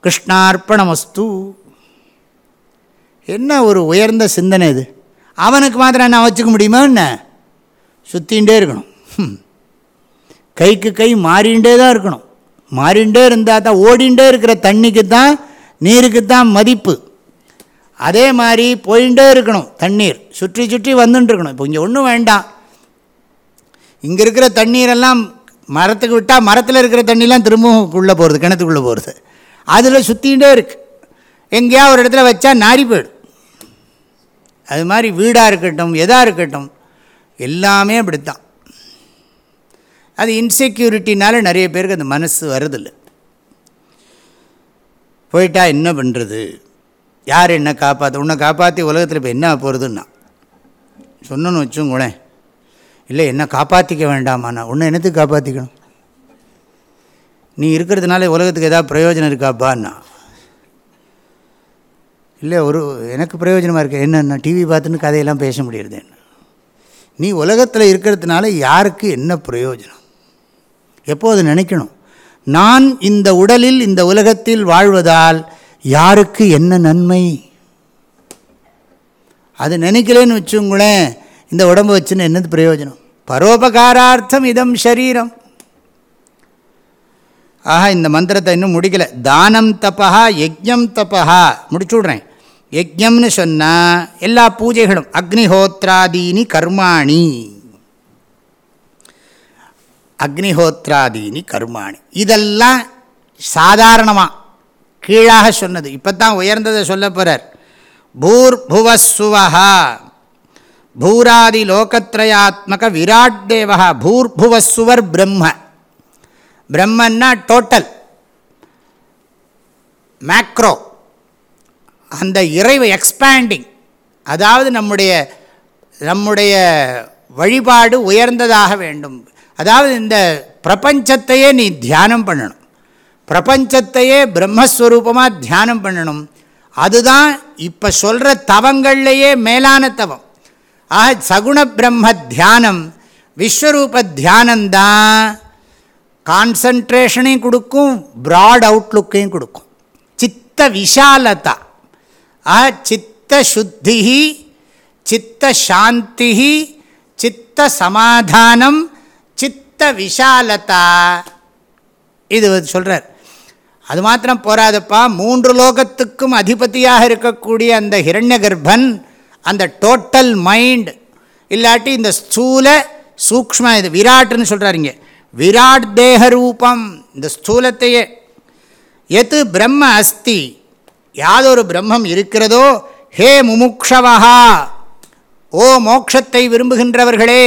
கிருஷ்ணார்ப்பணமஸ்து என்ன ஒரு உயர்ந்த சிந்தனை இது? அவனுக்கு மாத்திரம் நான் வச்சுக்க முடியுமா என்ன? சுற்றிகிட்டே இருக்கணும். கைக்கு கை மாறிண்டே தான் இருக்கணும். மாறிண்டே இருந்தால் தான் ஓடிண்டே இருக்கிற தண்ணிக்கு தான் நீருக்கு தான் மதிப்பு. அதே மாதிரி போயிட்டே இருக்கணும் தண்ணீர். சுற்றி சுற்றி வந்துட்டுருக்கணும் இப்போ இங்கே ஒன்றும் வேண்டாம். இங்கே இருக்கிற தண்ணீரெல்லாம் மரத்துக்கு விட்டால் மரத்தில் இருக்கிற தண்ணிலாம் திரும்பவும் உள்ளே போகிறது கிணத்துக்குள்ளே போகிறது அதில் சுற்றிகிட்டே இருக்குது எங்கேயா ஒரு இடத்துல வச்சா நாரி போயிடும். அது மாதிரி வீடாக இருக்கட்டும் எதாக இருக்கட்டும் எல்லாமே அப்படித்தான். அது இன்செக்யூரிட்டினால நிறைய பேருக்கு அந்த மனசு வருதில்லை. போயிட்டா என்ன பண்ணுறது யார் என்ன காப்பாற்ற உன்னை காப்பாற்றி உலகத்தில் இப்போ என்ன போகிறதுன்னா சொன்னோன்னு வச்சுங்களேன் இல்லை என்ன காப்பாற்றிக்க வேண்டாமா உன்னை என்னத்துக்கு காப்பாற்றிக்கணும் நீ இருக்கிறதுனால உலகத்துக்கு ஏதாவது பிரயோஜனம் இருக்காப்பான்னா இல்லை ஒரு எனக்கு பிரயோஜனமாக இருக்குது என்னென்ன டிவி பார்த்துன்னு கதையெல்லாம் பேச முடியறது என்ன? நீ உலகத்தில் இருக்கிறதுனால யாருக்கு என்ன பிரயோஜனம்? எப்போது நினைக்கணும்? நான் இந்த உடலில் இந்த உலகத்தில் வாழ்வதால் யாருக்கு என்ன நன்மை? அது நினைக்கலன்னு வச்சுங்களேன் இந்த உடம்பு வச்சுன்னு என்னது பிரயோஜனம்? பரோபகாரார்த்தம் இதம் ஷரீரம். ஆஹா இந்த மந்திரத்தை இன்னும் முடிக்கலை. தானம் தப்பா யஜ்யம் தப்பா முடிச்சு விட்றேன். யஜ்யம்னு சொன்னால் எல்லா பூஜைகளும் அக்னிஹோத்ராதீனி கர்மாணி. அக்னிஹோத்ராதீனி கர்மாணி. இதெல்லாம் சாதாரணமாக கீழாக சொன்னது. இப்போ தான் உயர்ந்ததை சொல்ல போகிறார் பூர்புவஸ்வஹா பூராதி லோகத்ரயாத்மக விராட் தேவகா பூர்புவஸ்வர் பிரம்ம. பிரம்மன்னா டோட்டல் மேக்ரோ அந்த இறைவு எக்ஸ்பேண்டிங் அதாவது நம்முடைய நம்முடைய வழிபாடு உயர்ந்ததாக வேண்டும். அதாவது இந்த பிரபஞ்சத்தையே நீ தியானம் பண்ணணும். பிரபஞ்சத்தையே பிரம்மஸ்வரூபமாக தியானம் பண்ணணும். அதுதான் இப்போ சொல்கிற தவங்கள்லேயே மேலான தவம். ஆக சகுண பிரம்ம தியானம் விஸ்வரூப தியானந்தான் கான்சன்ட்ரேஷனையும் கொடுக்கும் ப்ராட் அவுட்லுக்கையும் கொடுக்கும். சித்த விஷாலதா. ஆக சித்த சுத்தி சித்த சாந்தி சித்த சமாதானம் சித்த விஷாலதா. இது சொல்கிறார் அது மாத்திரம் போராதப்பா. மூன்று லோகத்துக்கும் அதிபதியாக இருக்கக்கூடிய அந்த ஹிரண்ய கர்ப்பன் அந்த டோட்டல் மைண்ட் இல்லாட்டி இந்த ஸ்தூல சூக்ம இது விராட்டுன்னு சொல்கிறாருங்க விராட் தேக ரூபம் இந்த ஸ்தூலத்தையே. எது பிரம்ம அஸ்தி? யாதொரு பிரம்மம் இருக்கிறதோ ஹே முமுக்ஷவஹா. ஓ மோக்ஷத்தை விரும்புகின்றவர்களே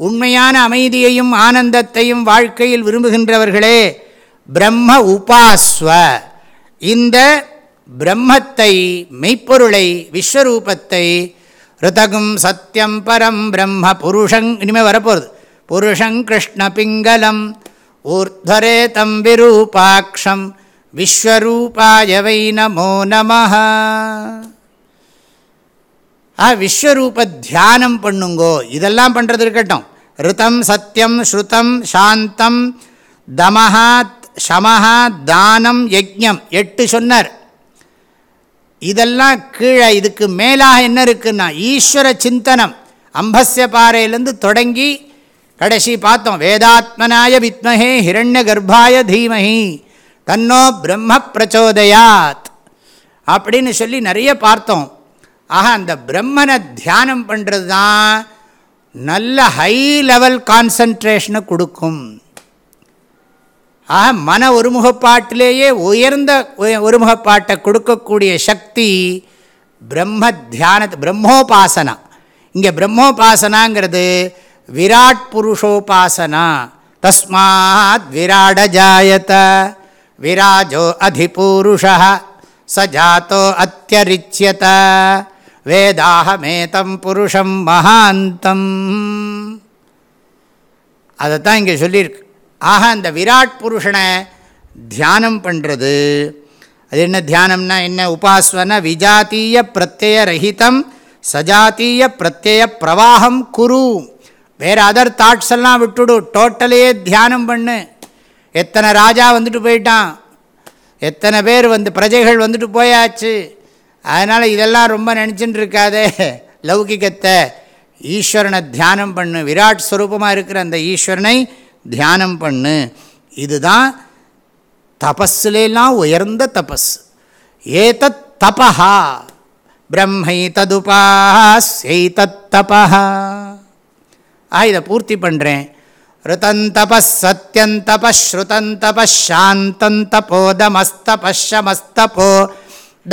உண்மையான அமைதியையும் ஆனந்தத்தையும் வாழ்க்கையில் விரும்புகின்றவர்களே பிரம்ம உபாஸ்வ. இந்த பிரம்மத்தை மெய்ப்பொருளை விஸ்வரூபத்தை ரிதகும் சத்தியம் பரம் பிரம்ம புருஷங் இனிமேல் வரப்போகுது புருஷங் கிருஷ்ண பிங்கலம் ஊர்த்வரே தம் விரூபாட்சம் விஸ்வரூபாய வை நமோ நம ஆ விஸ்வரூப தியானம் பண்ணுங்கோ. இதெல்லாம் பண்ணுறது இருக்கட்டும். ரிதம் சத்தியம் ஸ்ருதம் சாந்தம் தமஹா சமஹா தானம் யஜ்யம் எட்டு சொன்னார். இதெல்லாம் கீழே இதுக்கு மேலாக என்ன இருக்குன்னா ஈஸ்வர சிந்தனம். அம்பஸ்ய பாறையிலேருந்து தொடங்கி கடைசி பார்த்தோம் வேதாத்மனாய வித்மஹே ஹிரண்ய கர்ப்பாய தீமஹி தன்னோ பிரம்ம பிரச்சோதயாத் அப்படின்னு சொல்லி நிறைய பார்த்தோம். ஆக அந்த பிரம்மனை தியானம் பண்ணுறது தான் நல்ல ஹை லெவல் கான்சன்ட்ரேஷனை கொடுக்கும். ஆக மன ஒருமுகப்பாட்டிலேயே உயர்ந்த ஒருமுகப்பாட்டை கொடுக்கக்கூடிய சக்தி பிரம்ம தியான பிரம்மோபாசனா. இங்கே பிரம்மோபாசனாங்கிறது விராட் புருஷோபாசனா. தஸ்மாத் விராட ஜாயத விராஜோ அதிபூருஷா. ச ஜாத்தோ அத்தியரிச்சியத வேதாகமேதம் புருஷம் மகாந்தம். அதைத்தான் இங்கே சொல்லியிருக்கு. ஆக அந்த விராட் புருஷனை தியானம் பண்ணுறது அது என்ன தியானம்னா என்ன? உபாஸ்வன விஜாத்திய பிரத்யய ரஹிதம் சஜாத்திய பிரத்யய பிரவாகம் குரு. வேறு அதர் தாட்ஸ் எல்லாம் விட்டுடு. டோட்டலையே தியானம் பண்ணு. எத்தனை ராஜா வந்துட்டு போயிட்டான். எத்தனை பேர் வந்து பிரஜைகள் வந்துட்டு போயாச்சு. அதனால் இதெல்லாம் ரொம்ப நினச்சின்னு இருக்காதே லௌகிகத்தை. ஈஸ்வரனை தியானம் பண்ணு. விராட் ஸ்வரூபமாக இருக்கிற அந்த ஈஸ்வரனை தியானம் பண்ணு. இதுதான் தபஸ்லாம் உயர்ந்த தபஸ். ஏதத் தபா பிரம்மை ததுபாஸ்யைதத் தபா ஆ இதை பூர்த்தி பண்ணுறேன் ருதந்தப சத்யந்தப ஸ்ருதந்தப சாந்தந்தபோதமஸ்தபஷமஸ்தபோ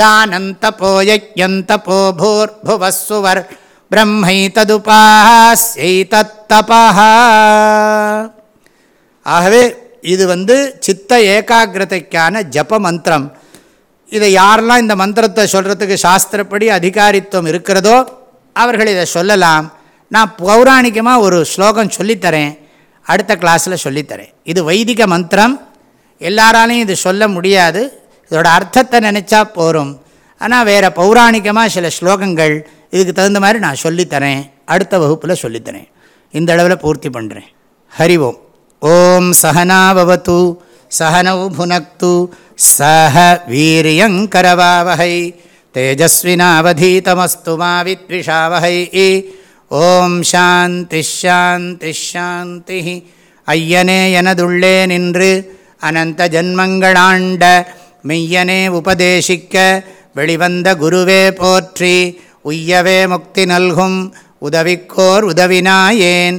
தானந்தபோ யஜ்யந்தபோ பூர்புவஸ்சுவர் பிரம்மை ததுபாஸ்யைதத்தபஹா ஆகவே இது வந்து சித்த ஏகாகிரதைக்கான ஜப மந்திரம் இதை யாரெல்லாம் இந்த மந்திரத்தை சொல்கிறதுக்கு சாஸ்திரப்படி அதிகாரித்துவம் இருக்கிறதோ அவர்கள் இதை சொல்லலாம். நான் பௌராணிகமாக ஒரு ஸ்லோகம் சொல்லித்தரேன். அடுத்த கிளாஸில் சொல்லித்தரேன். இது வைதிக மந்திரம். எல்லாராலையும் இது சொல்ல முடியாது. இதோட அர்த்தத்தை நினச்சா போகும் ஆனால் வேறு பௌராணிகமாக சில ஸ்லோகங்கள் இதுக்கு தகுந்த மாதிரி நான் சொல்லித்தரேன். அடுத்த வகுப்பில் சொல்லித்தரேன். இந்த அளவில் பூர்த்தி பண்ணுறேன் ஹரி ஓம். ஓம் சகனாவது சகனௌ புனக்து சஹ வீரியங்கரவாவகை தேஜஸ்வினாவதீதமஸ்து மாவித்விஷாவகை ஓம் சாந்தி ஷாந்தி ஷாந்தி. ஐயனே எனதுள்ளே நின்று அனந்த ஜன்மங்களாண்ட மெய்யனே உபதேசிக்க வெளிவந்த குருவே போற்றி உய்யவே முக்தி நல்கும் உதவிக்கோர் உதவினாயேன்.